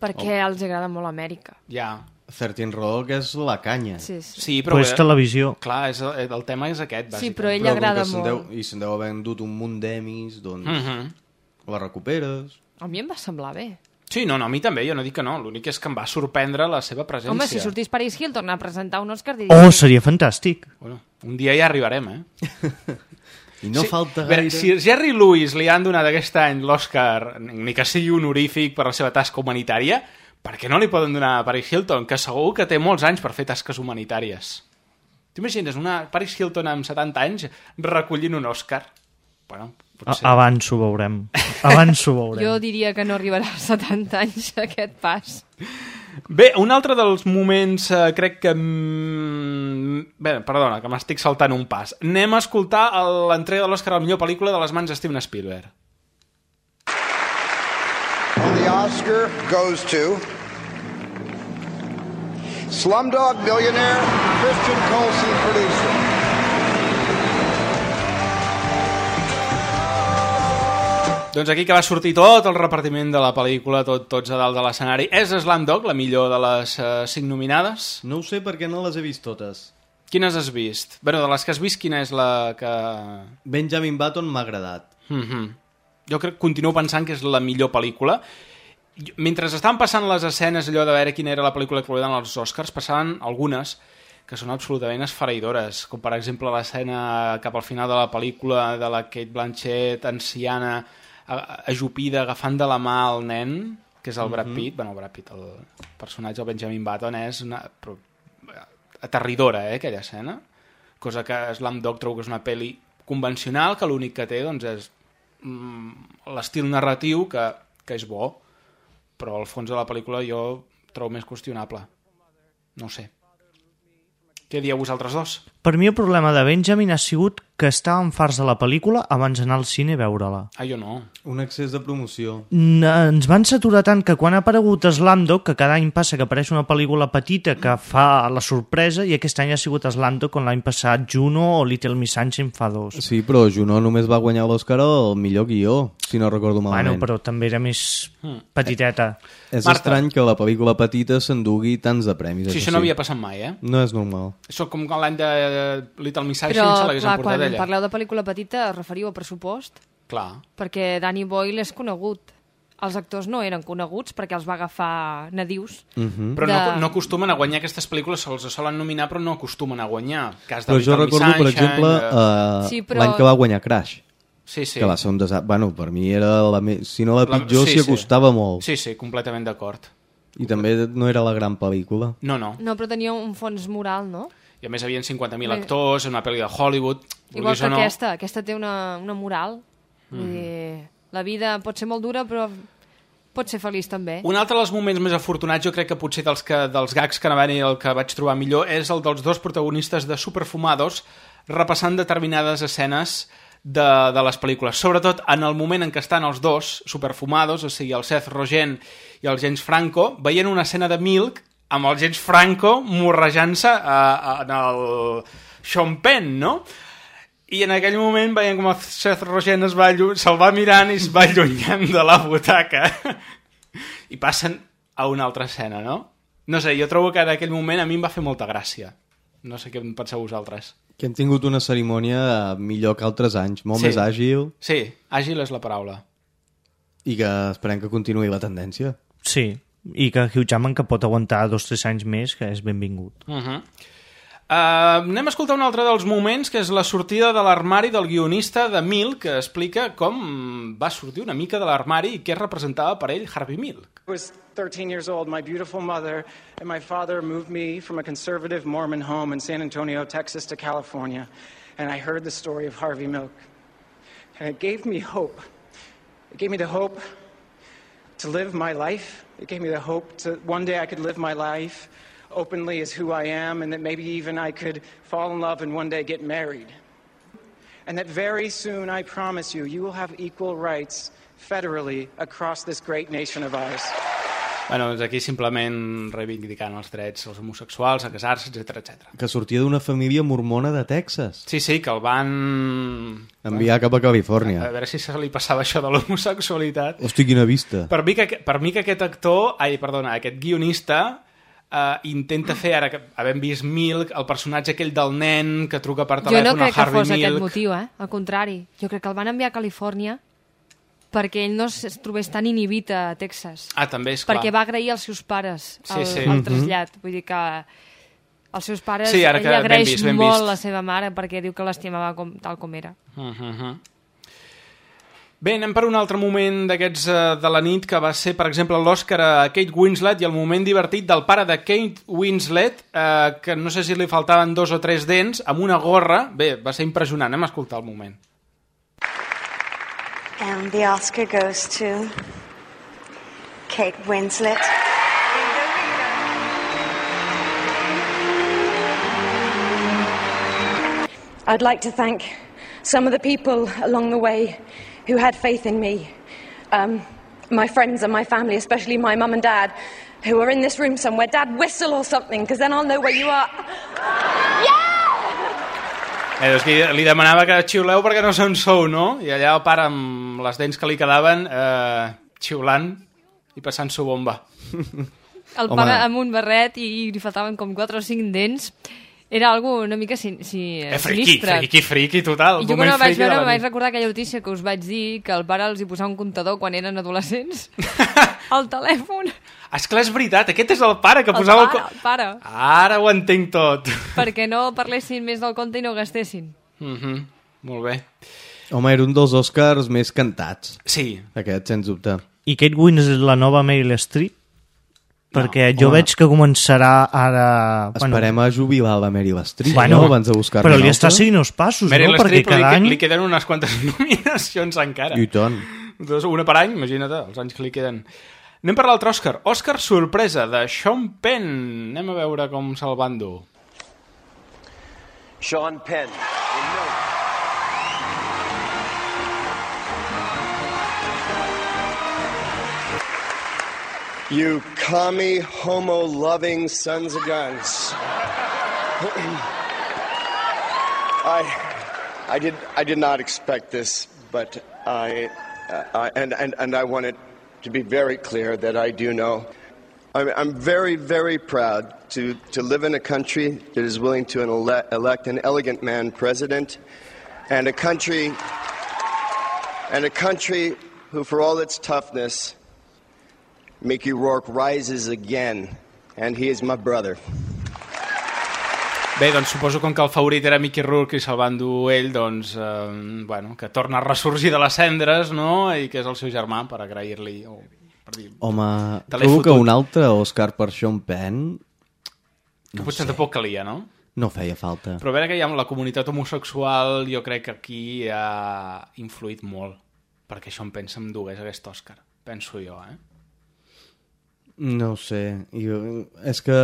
Perquè els agrada molt Amèrica. Ja. 13 Rock és la canya. Sí, sí. Sí, però... Però és televisió. Clar, és, el, el tema és aquest, Sí, bàsicament. però ell Però agrada molt. Deu, I se'n deu haver endut un munt d'emis, doncs Mhm. la recuperes. A mi em va semblar bé. Sí, no, no, a mi també, jo no dic que no. L'únic és que em va sorprendre la seva presència. Home, si sortís Paris Hilton a presentar un Òscar, diria... Oh, seria fantàstic. Bueno, un dia ja arribarem, eh? [LAUGHS] I no falta a veure, gaire... Si Jerry Lewis li han donat aquest any l'Oscar, ni que sigui honorífic per la seva tasca humanitària, per què no li poden donar a Paris Hilton, que segur que té molts anys per fer tasques humanitàries? T'imagines una Paris Hilton amb 70 anys recollint un Oscar? Bueno, A potser... abans ho veurem. Abans ho [LAUGHS] veurem. Jo diria que no arribarà als 70 anys aquest pas. Bé, un altre dels moments, eh, crec que... Bé, perdona, que m'estic saltant un pas. Anem a escoltar l'entrega de l'Oscar a la millor pel·lícula de les mans de Steven Spielberg. And the Oscar goes to Slumdog Millionaire, Christian Colson, producer. Doncs aquí que va sortir tot el repartiment de la pel·lícula, tot, tots a dalt de l'escenari. És Slamdog, la millor de les uh, cinc nominades? No ho sé perquè no les he vist totes. Quines has vist? Bueno, de les que has vist, quina és la que... Benjamin Button m'ha agradat. Mm -hmm. Jo crec, continuo pensant que és la millor pel·lícula. Mentre estaven passant les escenes, allò de veure quina era la pel·lícula que volien als Oscars, passaven algunes que són absolutament esfereïdores, com per exemple l'escena cap al final de la pel·lícula de la Kate Blanchett, anciana, ajupida, agafant de la mà el nen, que és el Brad Mhm. Pitt, bueno, el Brad Pitt, el personatge, el Benjamin Button, és una... Però, aterridora, eh, aquella escena. Cosa que Slam Dog trobo que és una pel·li convencional, que l'únic que té doncs, és mm, l'estil narratiu, que, que és bo, però al fons de la pel·lícula jo trobo més qüestionable. No sé. Què dieu vosaltres dos? Per mi el problema de Benjamin ha sigut que estàvem farts de la pel·lícula abans d'anar al cine a veure-la. Ah, jo no. Un excés de promoció. N- Ens van saturar tant que quan ha aparegut Slamdog, que cada any passa que apareix una pel·lícula petita que fa la sorpresa, i aquest any ha sigut Slamdog, com l'any passat Juno o Little Miss Sunshine fa dos. Sí, però Juno només va guanyar l'Oscar al millor guió, si no recordo malament. Bueno, però també era més Hmm. petiteta. És Marta. estrany que la pel·lícula petita s'endugui tants de premis. Sí, això no havia passat mai, eh? No és normal. Això com l'any de Little Miss Sunshine Però, se l'hagués emportat quan ella. parleu de pel·lícula petita, us referiu a pressupost? Clar. Perquè Danny Boyle és conegut. Els actors no eren coneguts perquè els va agafar nadius. Mhm. Però de- no, no acostumen a guanyar aquestes pel·lícules, se'ls solen nominar, però no acostumen a guanyar. Cas de Però jo recordo, per Sunshine, exemple, de- eh, Sí, però- l'any que va guanyar Crash. Sí, sí. Que va ser un desastre. Bueno, per mi era la me... si no la La- pitjor, sí, s'hi sí. acostava molt. Sí, sí, completament d'acord. I també no era la gran pel·lícula. No, no. No, però tenia un fons moral, no? I a més havien 50.000 Bé. actors, una pel·li de Hollywood... Igual que no. aquesta. Aquesta té una, una moral. Vull Mhm. dir, la vida pot ser molt dura, però pot ser feliç també. Un altre dels moments més afortunats, jo crec que potser dels, que, dels gags que anaven i el que vaig trobar millor, és el dels dos protagonistes de Superfumados repassant determinades escenes de, de les pel·lícules. Sobretot en el moment en què estan els dos superfumados, o sigui, el Seth Rogen i el James Franco, veient una escena de Milk amb el James Franco morrejant-se a- a- en el Sean Penn, no? I en aquell moment veiem com el Seth Rogen es va se'l va mirant i es va allunyant de la butaca. I passen a una altra escena, no? No sé, jo trobo que en aquell moment a mi em va fer molta gràcia. No sé què en penseu vosaltres. Que hem tingut una cerimònia millor que altres anys, molt Sí. més àgil, Sí, àgil és la paraula. i que esperem que continuï la tendència. Sí, i que Hugh Jackman que pot aguantar dos o tres anys més, que és benvingut. Uh -huh. Uh, anem a escoltar un altre dels moments, que és la sortida de l'armari del guionista de Milk, que explica com va sortir una mica de l'armari i què representava per ell Harvey Milk. I was 13 years old. My beautiful mother and my father moved me from a conservative Mormon home in San Antonio, Texas, to California. And I heard the story of Harvey Milk. And it gave me hope. It gave me the hope to live my life. It gave me the hope to one day I could live my life openly as who I am, and that maybe even I could fall in love and one day get married. And that very soon, I promise you, you will have equal rights federally across this great nation of ours. Bueno, doncs aquí simplement reivindicant els drets dels homosexuals, a casar-se, etc etc. Que sortia d'una família mormona de Texas. Sí, sí, que el van... Enviar cap a Califòrnia. A veure si se li passava això de l'homosexualitat. Hosti, quina vista. Per mi, que, per mi que aquest actor, ai, perdona, aquest guionista, eh, intenta fer, ara que havem vist Milk, el personatge aquell del nen que truca per Jo telèfon no crec a que Harvey fos aquest Milk. motiu, eh? Al contrari. Jo crec que el van enviar a Califòrnia perquè ell no es trobés tan inhibit a Texas. Ah, també, és clar. Perquè va agrair als seus pares Sí, el, sí. el Mhm. trasllat. Vull dir que als seus pares Sí, ara que ell ben agraeix vist, ben molt vist. la seva mare perquè diu que l'estimava com, tal com era. Uh -huh. Bé, anem per un altre moment d'aquests eh, de la nit que va ser, per exemple, l'Oscar a Kate Winslet i el moment divertit del pare de Kate Winslet, eh, que no sé si li faltaven dos o tres dents, amb una gorra. Bé, va ser impressionant, anem a escoltar el moment. And the Oscar goes to Kate Winslet. I'd like to thank some of the people along the way who had faith in me. Um, my friends and my family, especially my mum and dad, who are in this room somewhere. Dad, whistle or something, because then I'll know where you are. Eh, és que li demanava que xiuleu perquè no sé on sou, no? I allà el pare amb les dents que li quedaven eh, xiulant i passant-s'ho bomba. El pare amb un barret i, i li faltaven com 4 o 5 dents. Era algo una mica sin, si, Eh, friki, sinistre. friki, friki, total. I jo quan vaig veure vaig recordar aquella notícia que us vaig dir que el pare els hi posava un comptador quan eren adolescents [LAUGHS] al telèfon. Esclar, és veritat, aquest és el pare que El posava... pare, el el pare. Ara ho entenc tot. perquè no parlessin més del compte i no gastessin. Mm -hmm. Molt bé. Home, era un dels Oscars més cantats. Sí. Aquest, sens dubte. I Kate Winslet és la nova Meryl Streep? Perquè No, jo home. veig que començarà ara... Esperem a jubilar la Meryl Streep, Bueno, no? Abans de buscar però li està seguint els passos, Meryl no? Perquè Streep li, cada any... li queden unes quantes [LAUGHS] nominacions encara. I tant. Doncs una per any, imagina't, els anys que li queden. Anem per l'altre Òscar. Òscar sorpresa, de Sean Penn. Anem a veure com se'l van dur. Sean Penn. You commie, homo loving sons of guns. [CLEARS THROAT] I, I, did, I did not expect this, but I, uh, I and, and, and I want it to be very clear that I do know. I'm, I'm very, very proud to, to live in a country that is willing to ele- elect an elegant man president, and a country, and a country who, for all its toughness, Mickey Rourke rises again, and he is my brother. Bé, doncs suposo com que el favorit era Mickey Rourke i se'l van dur ell, doncs, eh, bueno, que torna a ressorgir de les cendres, no?, i que és el seu germà, per agrair-li, o per dir... Home, trobo que un altre Oscar per Sean Penn Que potser tampoc calia, no? no feia falta. Però a veure que hi ha la comunitat homosexual, jo crec que aquí ha influït molt perquè això em pensa em dugués aquest Òscar. Penso jo, eh? No ho sé. Jo, és que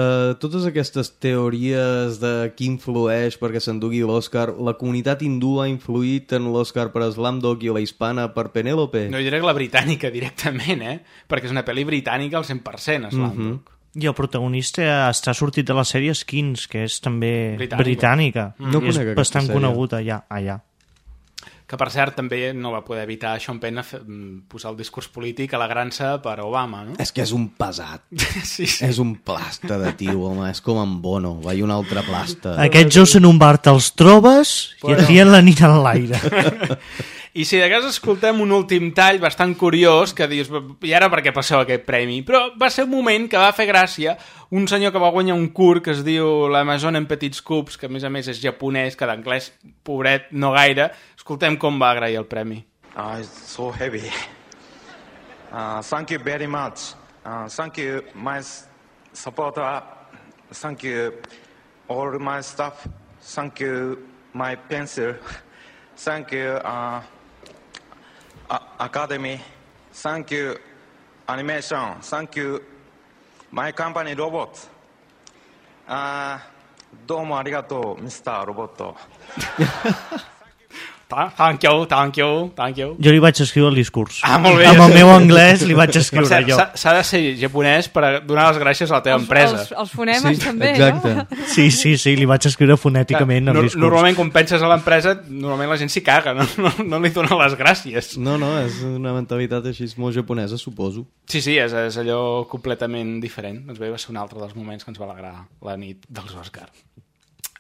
totes aquestes teories de qui influeix perquè s'endugui l'Oscar, la comunitat hindú ha influït en l'Oscar per Slamdog i la hispana per Penélope. No diré que la britànica directament, eh? Perquè és una pel·li britànica al 100%, Slamdog. Mhm. I el protagonista està sortit de la sèrie Skins, que és també Britànica. britànica. Mm. No és bastant conegut allà. allà. Que, per cert, també no va poder evitar Sean Penn mm, posar el discurs polític a la grança per Obama, no? És que és un pesat. [LAUGHS] sí, sí. És un plasta de tio, home. És com en Bono. Va i un altre plasta. Aquests dos en un bar te'ls trobes i et tien la nit en l'aire. [LAUGHS] I si de cas escoltem un últim tall bastant curiós que dius, i ara per què passeu aquest premi? Però va ser un moment que va fer gràcia un senyor que va guanyar un curt que es diu l'Amazon en petits cubs, que a més a més és japonès, que d'anglès, pobret, no gaire. Escoltem com va agrair el premi. Uh, it's so heavy. Uh, thank you very much. Uh, thank you, my supporter. Thank you, all my staff. Thank you, my pencil. Thank you, uh, あアカデミー、サンキュー、アニメーション、サンキュー、マイカンパニーロボット。あどうもありがとう、ミスターロボット。[LAUGHS] Ta- Thank you, thank you, thank you. Jo li vaig escriure el discurs. Ah, molt bé. Amb el meu anglès li vaig escriure cert, jo. s'ha- de ser japonès per a donar les gràcies a la teva empresa. Els, els fonemes Sí, també, exacte. no? Sí, sí, sí, li vaig escriure fonèticament el discurs. Normalment, quan penses a l'empresa, normalment la gent s'hi caga, no, no, no li dona les gràcies. No, no, és una mentalitat així molt japonesa, suposo. Sí, sí, és, és allò completament diferent. Doncs bé, va ser un altre dels moments que ens va alegrar la nit dels Òscar.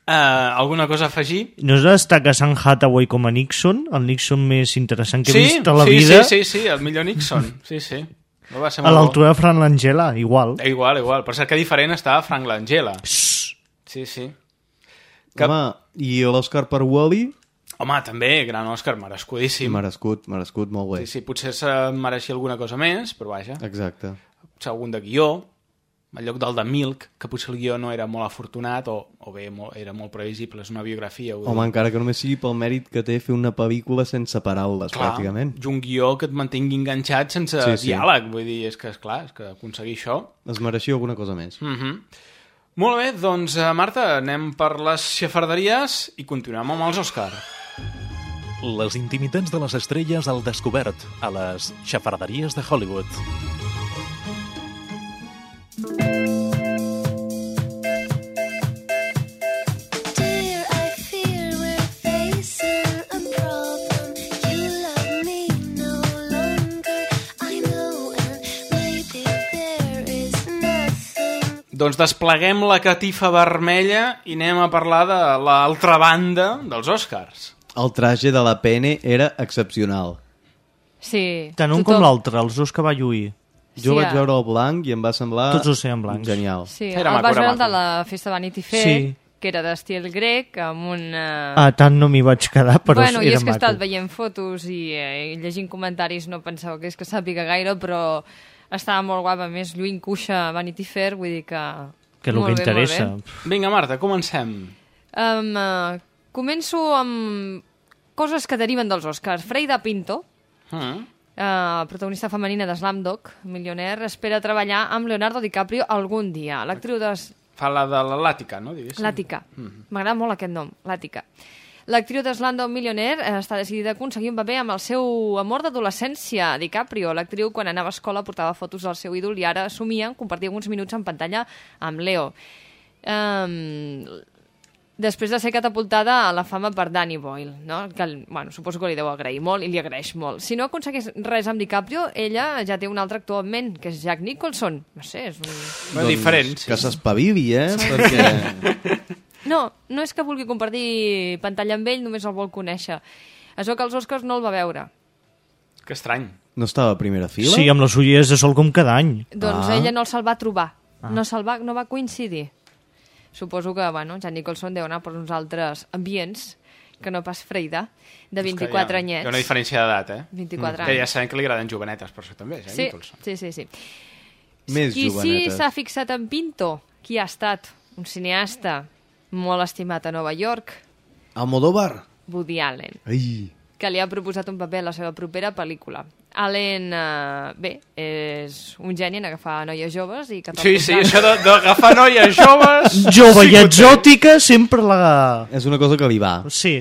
Uh, alguna cosa a afegir? No es destaca Sam Hathaway com a Nixon, el Nixon més interessant que he sí, vist a la sí, vida. Sí, sí, sí, el millor Nixon. Sí, sí. No va ser A l'altura de Fran Langella, igual. bo. Igual, igual. Per cert, que diferent estava Frank Langella. Sí, sí. Que... Home, i l'Òscar per Wall-E? Home, també, gran Òscar, merescudíssim. Merescut, merescut, molt bé. Sí, sí, potser se mereixia alguna cosa més, però vaja. Exacte. Potser algun de guió, en lloc del de Milk, que potser el guió no era molt afortunat, o, o bé molt, era molt previsible, és una biografia. vull Home, encara que només sigui pel mèrit que té fer una pel·lícula sense paraules, Clar, pràcticament. i un guió que et mantingui enganxat sense Sí, sí, diàleg, vull dir, és que, és clar, és que aconseguir això... Es mereixia alguna cosa més. Mm -hmm. Molt bé, doncs, eh, Marta, anem per les xafarderies i continuem amb els Òscar. Les intimitats de les estrelles al descobert a les xafarderies de Hollywood. Doncs despleguem la catifa vermella i anem a parlar de l'altra banda dels Oscars. El traje de la PN era excepcional. Sí. Tant un com l'altre, els dos que va lluir. Jo Sí, vaig veure el blanc i em va semblar... Tots dos eren blancs. Genial. Sí, Era el maco, vas veure el de maco. la festa Vanity Fair, Sí. que era d'estil grec, amb un... eh, Ah, tant no m'hi vaig quedar, però bueno, i era és que he maco. estat veient fotos i, eh, i llegint comentaris no pensava que és que sàpiga gaire, però estava molt guapa, a més lluint cuixa Vanity Fair, vull dir que... Que el que interessa. bé. Vinga, Marta, comencem. Um, uh, començo amb coses que deriven dels Oscars. Freida Pinto, Mm. Uh, protagonista femenina de Slamdog, milioner, espera treballar amb Leonardo DiCaprio algun dia. L'actriu de Fa la de Làtica, no? Diguéssim. Làtica. Mm. M'agrada molt aquest nom, Làtica. L'actriu de Slumdog Millionaire eh, està decidida a aconseguir un bebè amb el seu amor d'adolescència, DiCaprio. L'actriu, quan anava a escola, portava fotos del seu ídol i ara somia en compartir alguns minuts en pantalla amb Leo. Um, després de ser catapultada a la fama per Danny Boyle, no? que bueno, suposo que li deu agrair molt i li agraeix molt. Si no aconsegueix res amb DiCaprio, ella ja té un altre actor en ment, que és Jack Nicholson. No sé, és un... Bueno, diferent, sí. Doncs Que s'espavili, eh? Perquè... [LAUGHS] No, no és que vulgui compartir pantalla amb ell, només el vol conèixer. Es veu que els Oscars no el va veure. Que estrany. No estava a primera fila? Sí, amb les ulleres de sol com cada any. Doncs Ah. ella no se'l va trobar. Ah. No, se'l va, no va coincidir. Suposo que, bueno, Jack Nicholson deu anar per uns altres ambients que no pas Freida, de És que 24 hi ha, anyets. Hi ha una diferència d'edat, eh? 24 Que ja anys. sabem que li agraden jovenetes, per això també, eh, Sí, Nicholson. sí, sí, sí. Més Qui sí jovenetes. s'ha fixat en Pinto? Qui ha estat? Un cineasta molt estimat a Nova York, Almodóvar? Woody Allen. Ai. que li ha proposat un paper a la seva propera pel·lícula. Allen, eh, bé, és un geni en agafar noies joves i Sí, sí, catapultar- això de- d'agafar noies joves... [LAUGHS] Jove sí i que ho té. exòtica sempre la... És una cosa que li va. Sí.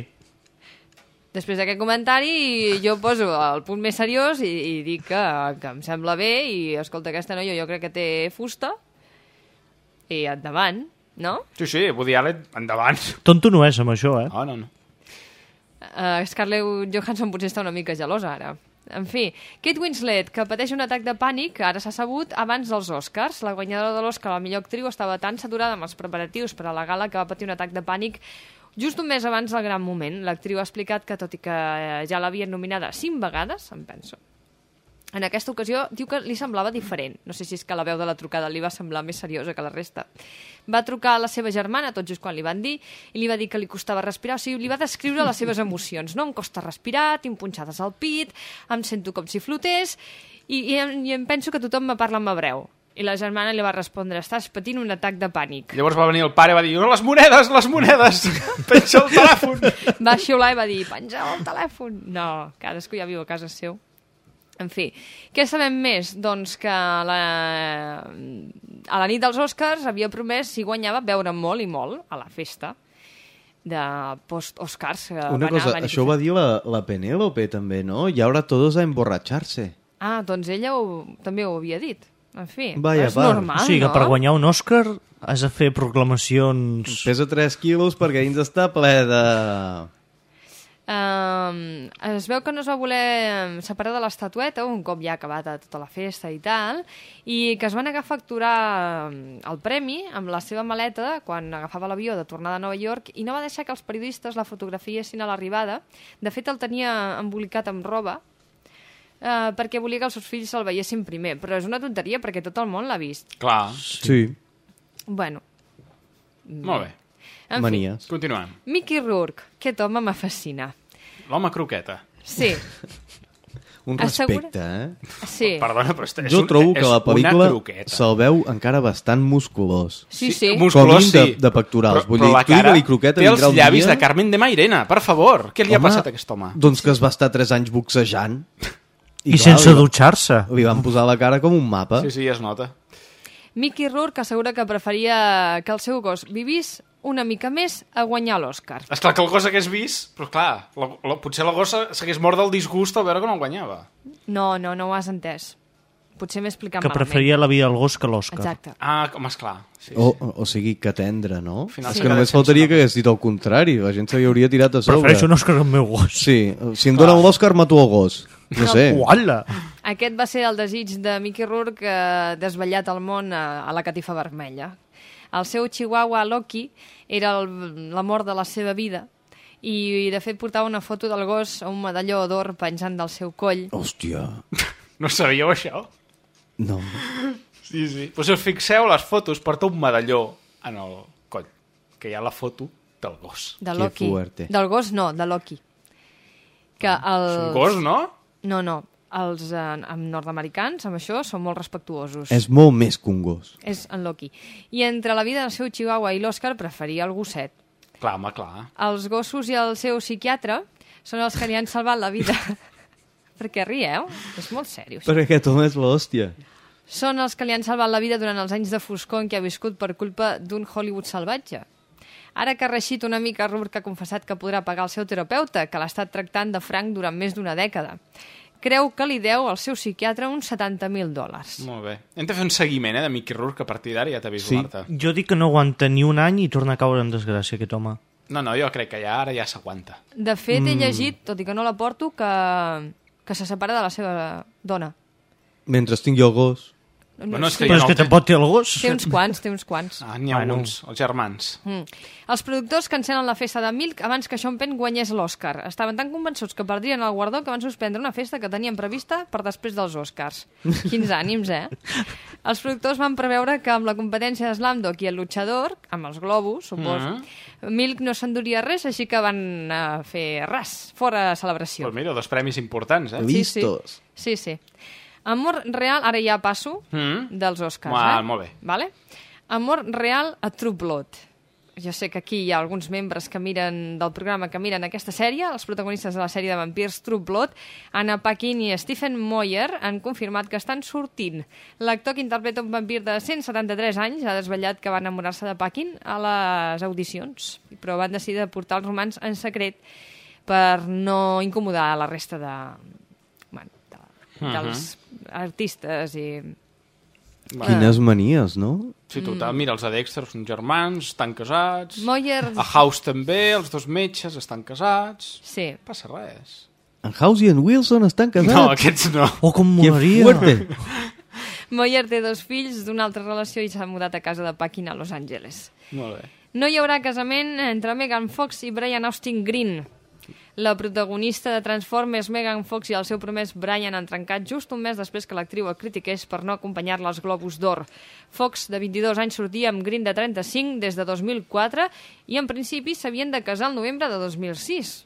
Després d'aquest comentari jo poso el punt més seriós i, i dic que, que em sembla bé i escolta, aquesta noia jo crec que té fusta i endavant, no? Sí, sí, Woody Allen, endavant. Tonto no és amb això, eh? No, no, no. Uh, Scarlett Johansson potser està una mica gelosa ara. En fi, Kate Winslet, que pateix un atac de pànic, ara s'ha sabut abans dels Oscars. La guanyadora de l'Oscar a la millor actriu estava tan saturada amb els preparatius per a la gala que va patir un atac de pànic just un mes abans del gran moment. L'actriu ha explicat que, tot i que eh, ja l'havien nominada cinc vegades, em penso, en aquesta ocasió diu que li semblava diferent. No sé si és que la veu de la trucada li va semblar més seriosa que la resta. Va trucar a la seva germana tot just quan li van dir i li va dir que li costava respirar. O sigui, li va descriure les seves emocions. No? Em costa respirar, tinc punxades al pit, em sento com si flotés i, i, i em penso que tothom me parla en hebreu. I la germana li va respondre, estàs patint un atac de pànic. Llavors va venir el pare i va dir, les monedes, les monedes, [LAUGHS] penja el telèfon. Va xiular i va dir, penja el telèfon. No, cadascú ja viu a casa seu. En fi, què sabem més? Doncs que la... a la nit dels Oscars havia promès, si guanyava, beure molt i molt a la festa. de post-Oscars. Una cosa, això ho va dir la, la Penélope també, no? Y ahora todos a emborracharse. Ah, doncs ella ho, també ho havia dit. En fi, Vaya, és va. normal, o sigui que no? per guanyar un Òscar has de fer proclamacions... Pesa 3 quilos perquè dins està ple de... Um, es veu que no es va voler separar de l'estatueta un cop ja acabada tota la festa i tal, i que es va negar a facturar el premi amb la seva maleta quan agafava l'avió de tornada a Nova York i no va deixar que els periodistes la fotografiessin a l'arribada. De fet, el tenia embolicat amb roba eh, perquè volia que els seus fills se'l veiessin primer. Però és una tonteria perquè tot el món l'ha vist. Clar. Sí. Bueno, Molt bé. En fi. Manies. Continuem. Mickey Rourke, aquest home me fascina. L'home croqueta. Sí, [LAUGHS] Un Assegura- respecte, eh? sí. Perdona, però és, Jo un, trobo que la pel·lícula se'l veu encara bastant musculós. Sí, sí. Com Musculós, un de, sí. de pectorals. Però, Vull però dir, la tu cara digue-li croqueta té els llavis dia... de Carmen de Mairena, per favor. Què li ha Home, passat a aquest home? Doncs que es va estar 3 anys boxejant. I sense li va- dutxar-se. Li van posar la cara com un mapa. Sí, sí, es nota. Mickey Rourke assegura que preferia que el seu gos vivís una mica més a guanyar l'Oscar. És clar que el gos hagués vist, però clar, la, la, potser la gossa s'hagués mort del disgust al veure que no el guanyava. No, no, no ho has entès. Potser m'he explicat Que malament. preferia la vida del gos que l'Òscar. Exacte. Ah, com esclar. Sí, O, o sigui, que tendre, no? final és s'ha que només faltaria que hagués dit el contrari. La gent se li hauria tirat a sobre. Prefereixo un Òscar al meu gos. Sí, si em donen l'Òscar mato el gos. No sé. [LAUGHS] Uala! Aquest va ser el desig de Mickey Rourke eh, desvetllat al món a, a la catifa vermella. El seu chihuahua Loki era el- l'amor de la seva vida i, de fet, portava una foto del gos a un medalló d'or penjant del seu coll. Hòstia. [LAUGHS] No sabíeu això? No. Sí, sí. Però si us fixeu, les fotos porta un medalló en el coll, que hi ha la foto del gos. De Loki. Del gos no, de Loki. Que el... És un gos, no? No, no. Els eh, amb nord-americans, amb això, són molt respectuosos. És molt més que un gos. És en Loki. I entre la vida del seu chihuahua i l'Òscar preferia el gosset. Clar, home, clar. Els gossos i el seu psiquiatre són els que li han salvat la vida. [LAUGHS] per què rieu? És molt seriós. Perquè aquest home és l'hòstia. Són els que li han salvat la vida durant els anys de foscor en què ha viscut per culpa d'un Hollywood salvatge. Ara que ha reixit una mica, Rourke ha confessat que podrà pagar el seu terapeuta, que l'ha estat tractant de franc durant més d'una dècada. Creu que li deu al seu psiquiatre uns 70.000 dòlars. Molt bé. Hem de fer un seguiment, eh, de Mickey Rourke, que a partir d'ara ja t'ha vist Sí. Marta. Jo dic que no aguanta ni un any i torna a caure en desgràcia, aquest home. No, no, jo crec que ja ara ja s'aguanta. De fet, he Mm. llegit, tot i que no la porto, que, que se separa de la seva dona. Mentre tingui el gos. No, Bueno, és sí. que no el té. pot té el gos. Té uns quants, té uns quants. Ah, n'hi ha Bueno. uns, els germans. Mm. Els productors cancelen la festa de Milk abans que Sean Penn guanyés l'Oscar. Estaven tan convençuts que perdrien el guardó que van suspendre una festa que tenien prevista per després dels Oscars. [LAUGHS] Quins ànims, eh? Els productors van preveure que amb la competència de Slamdog i el luchador, amb els globus, suposo, Milk no s'enduria res, així que van uh, fer ras, fora celebració. Pues mira, dos premis importants, eh? Listos. Sí, sí. Amor real, ara ja passo, Mm. dels Oscars, Mal, eh? molt bé. Vale? Amor real a True Blood. Jo sé que aquí hi ha alguns membres que miren del programa que miren aquesta sèrie. Els protagonistes de la sèrie de vampirs True Blood, Anna Paquin i Stephen Moyer, han confirmat que estan sortint. L'actor que interpreta un vampir de 173 anys ha desvetllat que va enamorar-se de Paquin a les audicions, però van decidir portar els romans en secret per no incomodar la resta de, bueno, de, dels artistes i... Quines manies, no? Sí, total. Mm. Mira, els de Dexter són germans, estan casats. Moyer... A House també, els dos metges estan casats. Sí. Passa res. En House i en Wilson estan casats. No, aquests no. Oh, com Que molaria. fuerte. [LAUGHS] Moyer té dos fills d'una altra relació i s'ha mudat a casa de Paquin a Los Angeles. Molt bé. No hi haurà casament entre Megan Fox i Brian Austin Green. La protagonista de Transformers, Megan Fox, i el seu promès Brian han trencat just un mes després que l'actriu el critiqués per no acompanyar-la als Globus d'Or. Fox, de 22 anys, sortia amb Green de 35 des de 2004 i, en principi, s'havien de casar el novembre de 2006.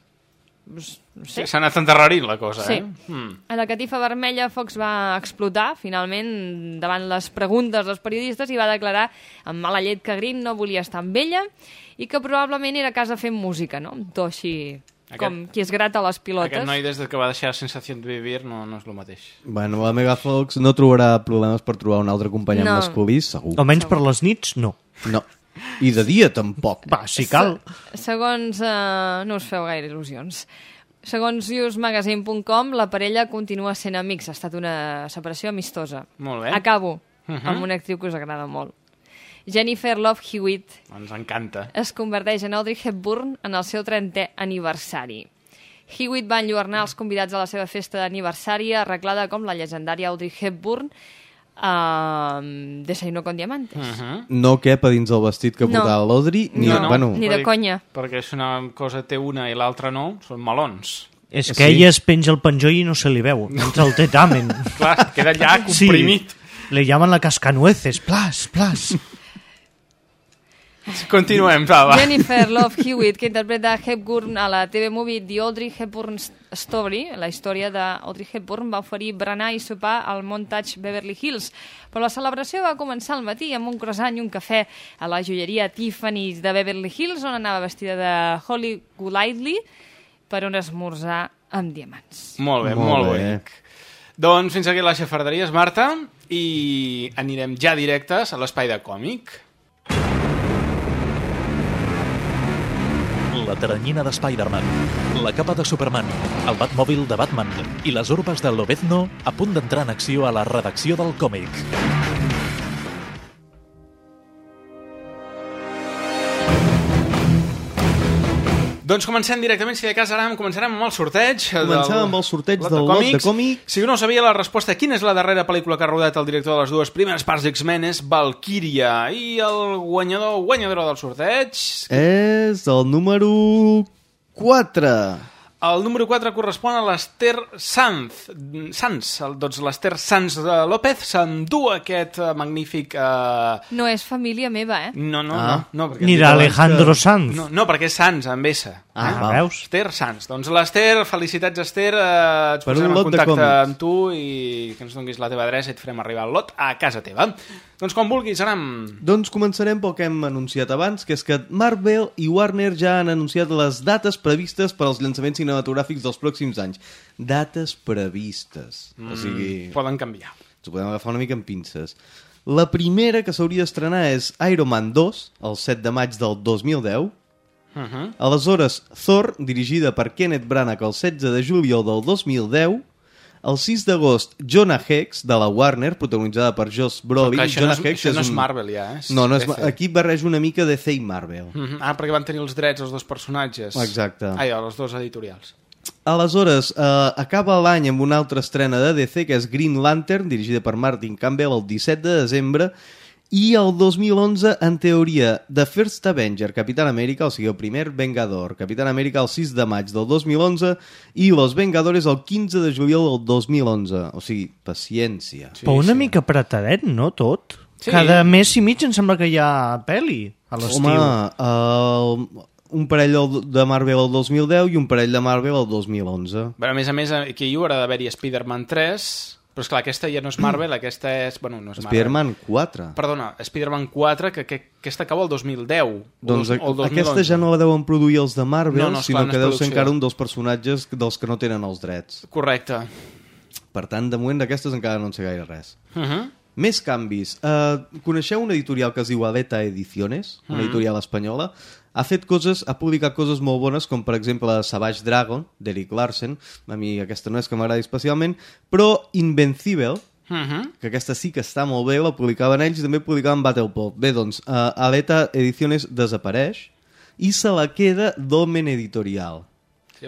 Pues, No Sí, sé. S'ha anat enterrarint la cosa, Sí. eh? Mm. A la catifa vermella, Fox va explotar, finalment, davant les preguntes dels periodistes i va declarar amb mala llet que Green no volia estar amb ella i que probablement era a casa fent música, no? Un to així Aquest- com qui es grata les pilotes. Aquest noi, des de que va deixar Sensació de Vivir, no, no és el mateix. Bueno, la Mega Fox no trobarà problemes per trobar un altre acompanyant No. masculí, segur. Almenys per les nits, no. No. I de dia tampoc. Va, si cal. Segons... Uh, no us feu gaire il·lusions. Segons newsmagazine.com, la parella continua sent amics. Ha estat una separació amistosa. Molt bé. Acabo Mhm. amb una actriu que us agrada molt. Jennifer Love Hewitt Ens encanta. es converteix en Audrey Hepburn en el seu 30è aniversari. Hewitt va enlluernar els convidats a la seva festa d'aniversari arreglada com la llegendària Audrey Hepburn uh, Desayuno con diamantes. Uh No cap a dins del vestit que No. portava l'Audrey, ni, No, bueno, ni de conya. Perquè si una cosa té una i l'altra no, són melons. És que ella es penja el penjó i no se li veu, mentre el té tamen. [LAUGHS] Clar, queda allà comprimit. Sí, le llaman la cascanueces, plas, plas. [LAUGHS] Continuem, va, va. Jennifer Love Hewitt, que interpreta Hepburn a la TV Movie The Audrey Hepburn Story, la història d'Audrey Hepburn, va oferir berenar i sopar al Montage Beverly Hills. Però la celebració va començar al matí amb un croissant i un cafè a la joieria Tiffany's de Beverly Hills, on anava vestida de Holly Golightly per un esmorzar amb diamants. Molt bé, Molt molt, bé. bonic. Doncs fins aquí les xafarderies, Marta, i anirem ja directes a l'espai de còmic. La teranyina de Spider-Man, la capa de Superman, el Batmòbil de Batman i les urbes de Lobezno a punt d'entrar en acció a la redacció del còmic. Doncs comencem directament, si de cas ara començarem amb el sorteig. Començàvem amb el sorteig del lot de còmics. Si no sabia la resposta, quina és la darrera pel·lícula que ha rodat el director de les dues primeres parts d'X-Men és Valkyria. I el guanyador, guanyadora del sorteig... és el número 4. El número 4 correspon a l'Ester Sanz. Sanz, el, doncs l'Ester Sanz de López s'endú aquest eh, magnífic... Eh... No és família meva, eh? No, no, Ah. no, no. perquè- Ni d'Alejandro Sanz. No, no, perquè és Sanz, amb S. Ah, eh? Veus? Esther Sanz. Doncs l'Ester, felicitats Esther, eh, ens Per posarem un en contacte amb tu i que ens donguis la teva adreça i et farem arribar el lot a casa teva. Doncs quan vulguis, anem... Doncs començarem pel que hem anunciat abans, que és que Marvel i Warner ja han anunciat les dates previstes per als llançaments cinematogràfics dels pròxims anys. Dates previstes. O sigui... Mm, poden canviar. Ens ho podem agafar una mica amb pinces. La primera que s'hauria d'estrenar és Iron Man 2, el 7 de maig del 2010. Uh -huh. Aleshores, Thor, dirigida per Kenneth Branagh el 16 de juliol del 2010. El 6 d'agost, Jonah Hex, de la Warner, protagonitzada per Josh Brolin. Això Jonah no és- Hex això no és un- Marvel, ja, eh? És No, no és... DC. Aquí barreja una mica de i Marvel. Uh -huh. Ah, perquè van tenir els drets els dos personatges. Exacte. Ah, ja, els dos editorials. Aleshores, eh, acaba l'any amb una altra estrena de DC, que és Green Lantern, dirigida per Martin Campbell el 17 de desembre, i el 2011, en teoria, The First Avenger, Capitán Amèrica, o sigui, el primer Vengador, Capitán Amèrica el 6 de maig del 2011, i Los Vengadores el 15 de juliol del 2011. O sigui, paciència. Sí, Però una sí. mica apretadet, no, tot? Sí. Cada mes i mig em sembla que hi ha pel·li a l'estiu. Home, uh, un parell de Marvel el 2010 i un parell de Marvel el 2011. Però, a més a més, aquí hi haurà d'haver-hi Spider-Man 3, però, esclar, aquesta ja no és Marvel, aquesta és... Bueno, no és. Spider-Man 4. Perdona, Spider-Man 4, que, que aquesta acaba el 2010. o Doncs dos- o el 2011. aquesta ja no la deuen produir els de Marvel, No, no, sinó que deu ser encara un dels personatges dels que no tenen els drets. Correcte. Per tant, de moment d'aquestes encara no en sé gaire res. Uh -huh. Més canvis. Uh, coneixeu una editorial que es diu Aleta Ediciones? Una Mhm. editorial espanyola? Ha fet coses, ha publicat coses molt bones, com per exemple Savage Dragon, d'Eric Larsen. A mi aquesta no és que m'agradi especialment, però Invencible, Uh -huh. que aquesta sí que està molt bé, la publicaven ells i també publicaven Battle Pop. Bé, doncs, uh, Aleta Ediciones desapareix i se la queda Domen Editorial.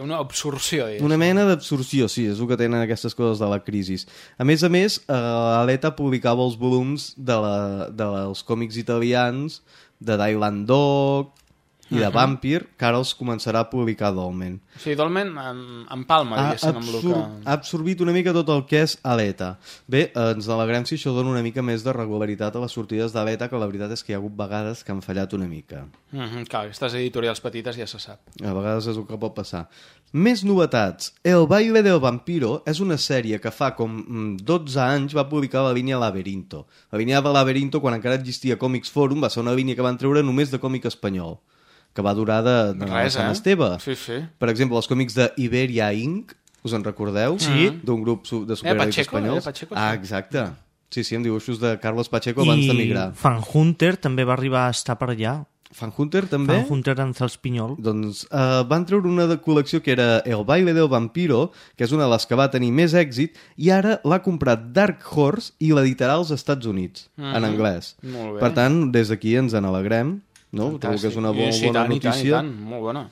Una absorció, diguéssim. Una mena d'absorció, sí, és el que tenen aquestes coses de la crisi. A més a més, eh, Aleta publicava els volums de la, dels còmics italians, de Dylan Dog i de. Vampir, que ara els començarà a publicar Dolmen. O sigui, Dolmen en, en palma, Ha, diguéssim, amb el que... ha absorbit una mica tot el que és Aleta. Bé, ens alegrem si això dona una mica més de regularitat a les sortides d'Aleta, que la veritat és que hi ha hagut vegades que han fallat una mica. Uh -huh. Clar, aquestes editorials petites ja se sap. A vegades és el que pot passar. Més novetats. El baile del vampiro és una sèrie que fa com mm, 12 anys va publicar la línia Laberinto. La línia de Laberinto, quan encara existia Còmics Forum, va ser una línia que van treure només de còmic espanyol, que va durar de, de Res, Sant eh? Esteve. Sí, sí. Per exemple, els còmics de Iberia Inc., us en recordeu? Sí. D'un grup de Eh, superherois Pacheco, espanyols. eh, Pacheco, ah, sí. exacte. Sí, sí, amb dibuixos de Carlos Pacheco abans de migrar. Fan Hunter també va arribar a estar per allà. Fan Hunter també? Fan Hunter en Cels Pinyol. Doncs uh, van treure una de col·lecció que era El baile del vampiro, que és una de les que va tenir més èxit, i ara l'ha comprat Dark Horse i l'editarà als Estats Units, Mhm. en anglès. Molt bé. Per tant, des d'aquí ens en alegrem, no? Trobo que és una bo I sí, bona tant, i tant, notícia. i tant, molt bona.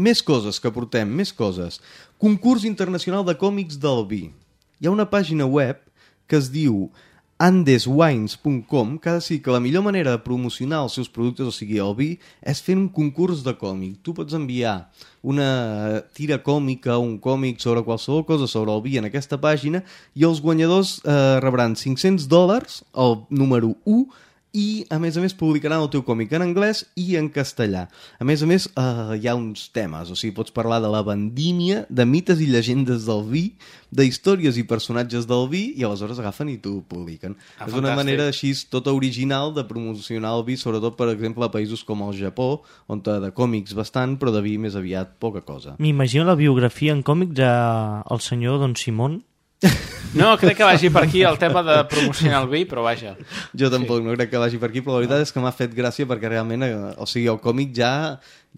Més coses que portem, més coses. Concurs Internacional de Còmics del Vi. Hi ha una pàgina web que es diu andeswines.com que ha decidit que la millor manera de promocionar els seus productes, o sigui, el vi, és fent un concurs de còmic. Tu pots enviar una tira còmica, un còmic sobre qualsevol cosa sobre el vi en aquesta pàgina i els guanyadors eh, rebran 500 dòlars, el número 1, i a més a més publicaran el teu còmic en anglès i en castellà. A més a més eh, hi ha uns temes, o sigui, pots parlar de la vendímia, de mites i llegendes del vi, de històries i personatges del vi i aleshores agafen i t'ho publiquen. Ah, és una manera així tota original de promocionar el vi, sobretot per exemple a països com el Japó, on té de còmics bastant, però de vi més aviat poca cosa. M'imagino la biografia en còmic del el senyor Don Simón. No, crec que vagi per aquí el tema de promocionar el vi, però vaja. Jo tampoc no crec que vagi per aquí, però la veritat és que m'ha fet gràcia perquè realment, eh, o sigui, el còmic ja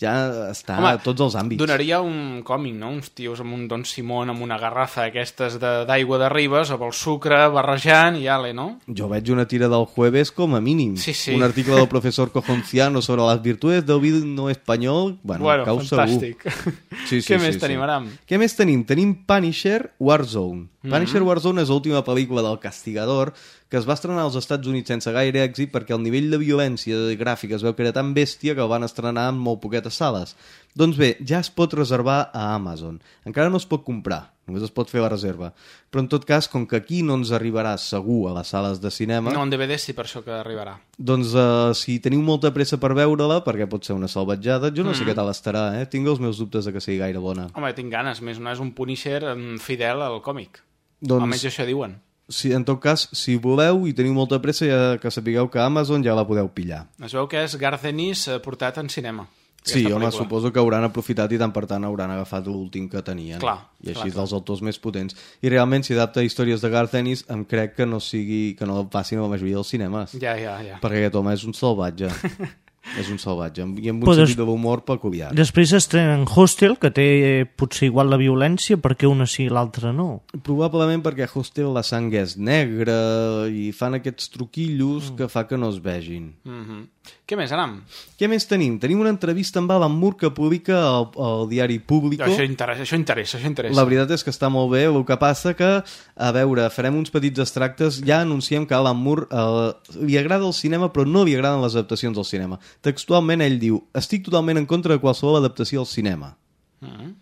ja està Home, a tots els àmbits. Donaria un còmic, no? Uns tios amb un Don Simón amb una garrafa d'aquestes de- d'aigua de, ribes, amb el sucre barrejant i ale, no? Jo veig una tira del jueves com a mínim. Sí, sí. Un article del professor Cojonciano sobre las virtudes del vino espanyol. Bueno, Bueno, cau fantàstic. segur. Sí, sí, [LAUGHS] Què sí, més sí. tenim, Aram? Què més tenim? Tenim Punisher Warzone. Mhm. Punisher Warzone és l'última pel·lícula del Castigador que es va estrenar als Estats Units sense gaire èxit perquè el nivell de violència gràfica es veu que era tan bèstia que el van estrenar en molt poquetes sales. Doncs bé, ja es pot reservar a Amazon. Encara no es pot comprar, només es pot fer la reserva. Però en tot cas, com que aquí no ens arribarà segur a les sales de cinema... No, en DVD sí, per això que arribarà. Doncs uh, si teniu molta pressa per veure-la, perquè pot ser una salvatjada, jo no sé Mm. què tal estarà, eh? Tinc els meus dubtes de que sigui gaire bona. Home, tinc ganes, més no és un Punisher mm, fidel al còmic. Doncs- Almenys això diuen. Si, en tot cas, si voleu i teniu molta pressa, ja que sapigueu que a Amazon ja la podeu pillar. Es veu que és Garth Ennis eh, portat en cinema. Sí, home, pel·lícula. suposo que hauran aprofitat i tant per tant hauran agafat l'últim que tenien. Clar, I així clar, dels autors més potents. I realment, si adapta històries de Garth Ennis, em crec que no sigui que no facin a la majoria dels cinemes. Ja, ja, ja. Perquè aquest home és un salvatge. [LAUGHS] és un salvatge. I amb un Però sentit de l'humor peculiar. Després estrenen Hostel, que té eh, potser igual la violència, perquè una sí i l'altra no. Probablement perquè a Hostel la sang és negra i fan aquests truquillos que fa que no es vegin. Mhm. Què més, Aram? Què més tenim? Tenim una entrevista amb Alan Moore que publica al, al diari Público. Això interessa, això interessa, això interessa. La veritat és que està molt bé, el que passa que, a veure, farem uns petits extractes, ja anunciem que Alan Moore eh, li agrada el cinema però no li agraden les adaptacions al cinema. Textualment ell diu, estic totalment en contra de qualsevol adaptació al cinema. Mhm.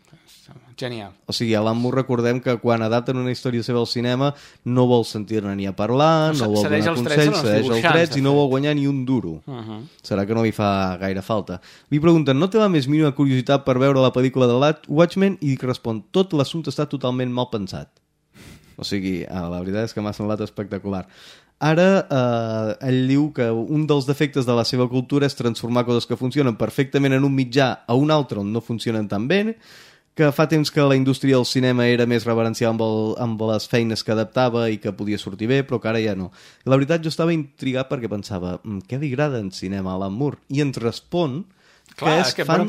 Genial. O sigui, Alan Moore recordem que quan adapten una història seva al cinema no vol sentir-ne ni a parlar, No, no vol donar consells, cedeix els drets i no vol guanyar ni un duro. Mhm. Serà que no li fa gaire falta. Li pregunten, no té la més mínima curiositat per veure la pel·lícula de Watchmen? I respon, tot l'assumpte està totalment mal pensat. O sigui, eh, la veritat és que m'ha semblat espectacular. Ara, eh, ell diu que un dels defectes de la seva cultura és transformar coses que funcionen perfectament en un mitjà a un altre on no funcionen tan bé, que fa temps que la indústria del cinema era més reverencial amb, el, amb les feines que adaptava i que podia sortir bé, però que ara ja no. La veritat, jo estava intrigat perquè pensava, "Mm, què li agrada en cinema a Alan Moore? I ens respon Clar, que és, és que fan,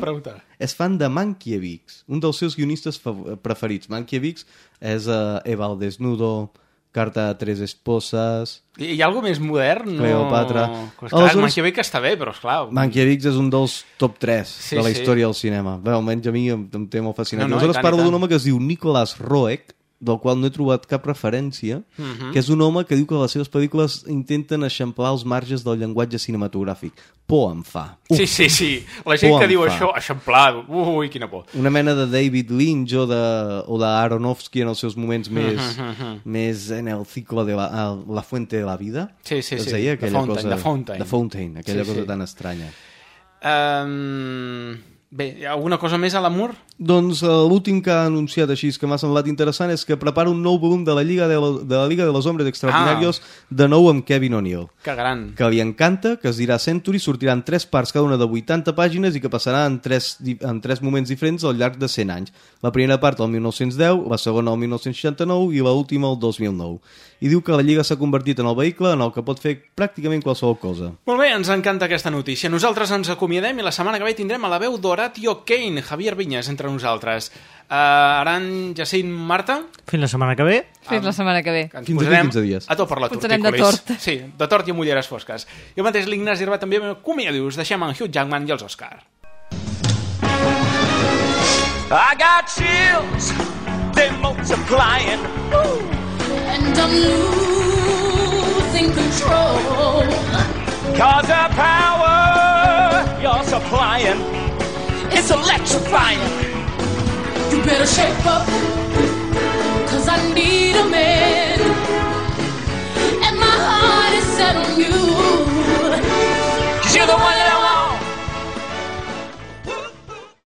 és fan de Mankiewicz, un dels seus guionistes preferits. Mankiewicz és uh, Eva al desnudo, Carta a tres esposas... Hi, hi ha alguna més modern? Cleopatra. No... Pues, clar, Aleshores-. Mankiewicz està bé, però esclar... Mankiewicz és un dels top 3 Sí, de la sí. història del cinema. Bé, almenys a mi em, em té molt fascinat. No, no, Aleshores i tant, i parlo d'un home que es diu Nicolas Roeg, del qual no he trobat cap referència, Mhm. que és un home que diu que les seves pel·lícules intenten eixamplar els marges del llenguatge cinematogràfic. Por em fa. Sí, sí, sí. La gent Por que diu fa. això, eixamplar, ui, quina por. Una mena de David Lynch o de, o de Aronofsky en els seus moments més, Mhm. més en el ciclo de la, la fuente de la vida. Sí, sí, Es sí. deia The aquella Fountain, cosa... The Fountain. The Fountain, aquella Sí, cosa sí. tan estranya. Um, bé, alguna cosa més a l'amor? Doncs eh, l'últim que ha anunciat així que m'ha semblat interessant és que prepara un nou volum de la Lliga de, la, de la Liga de los Hombres Extraordinarios de nou amb Kevin O'Neill. Que gran. Que li encanta, que es dirà Century, sortiran tres parts cada una de 80 pàgines i que passarà en tres, en tres moments diferents al llarg de 100 anys. La primera part al 1910, la segona al 1969 i l'última al 2009. I diu que la Lliga s'ha convertit en el vehicle en el que pot fer pràcticament qualsevol cosa. Molt bé, ens encanta aquesta notícia. Nosaltres ens acomiadem i la setmana que ve tindrem a la veu d'Horatio Kane, Javier Vinyes, entre nosaltres. Uh, Aran, Jacint, Marta, Fins la setmana que ve. Fins la setmana que ve. ens Fins d'aquí posarem 15 dies. a tot per la Posarem de tortícolis. tort. Sí, de tort i amb ulleres fosques. Jo mateix, l'Ignasi Herba, també m'acomiado. Us deixem en Hugh Jackman i els Oscar. I got chills, they're multiplying. and I'm losing control. Cause the power you're supplying is electrifying. You better shape up, cause I need a man. And my heart is set on you. Cause you're the one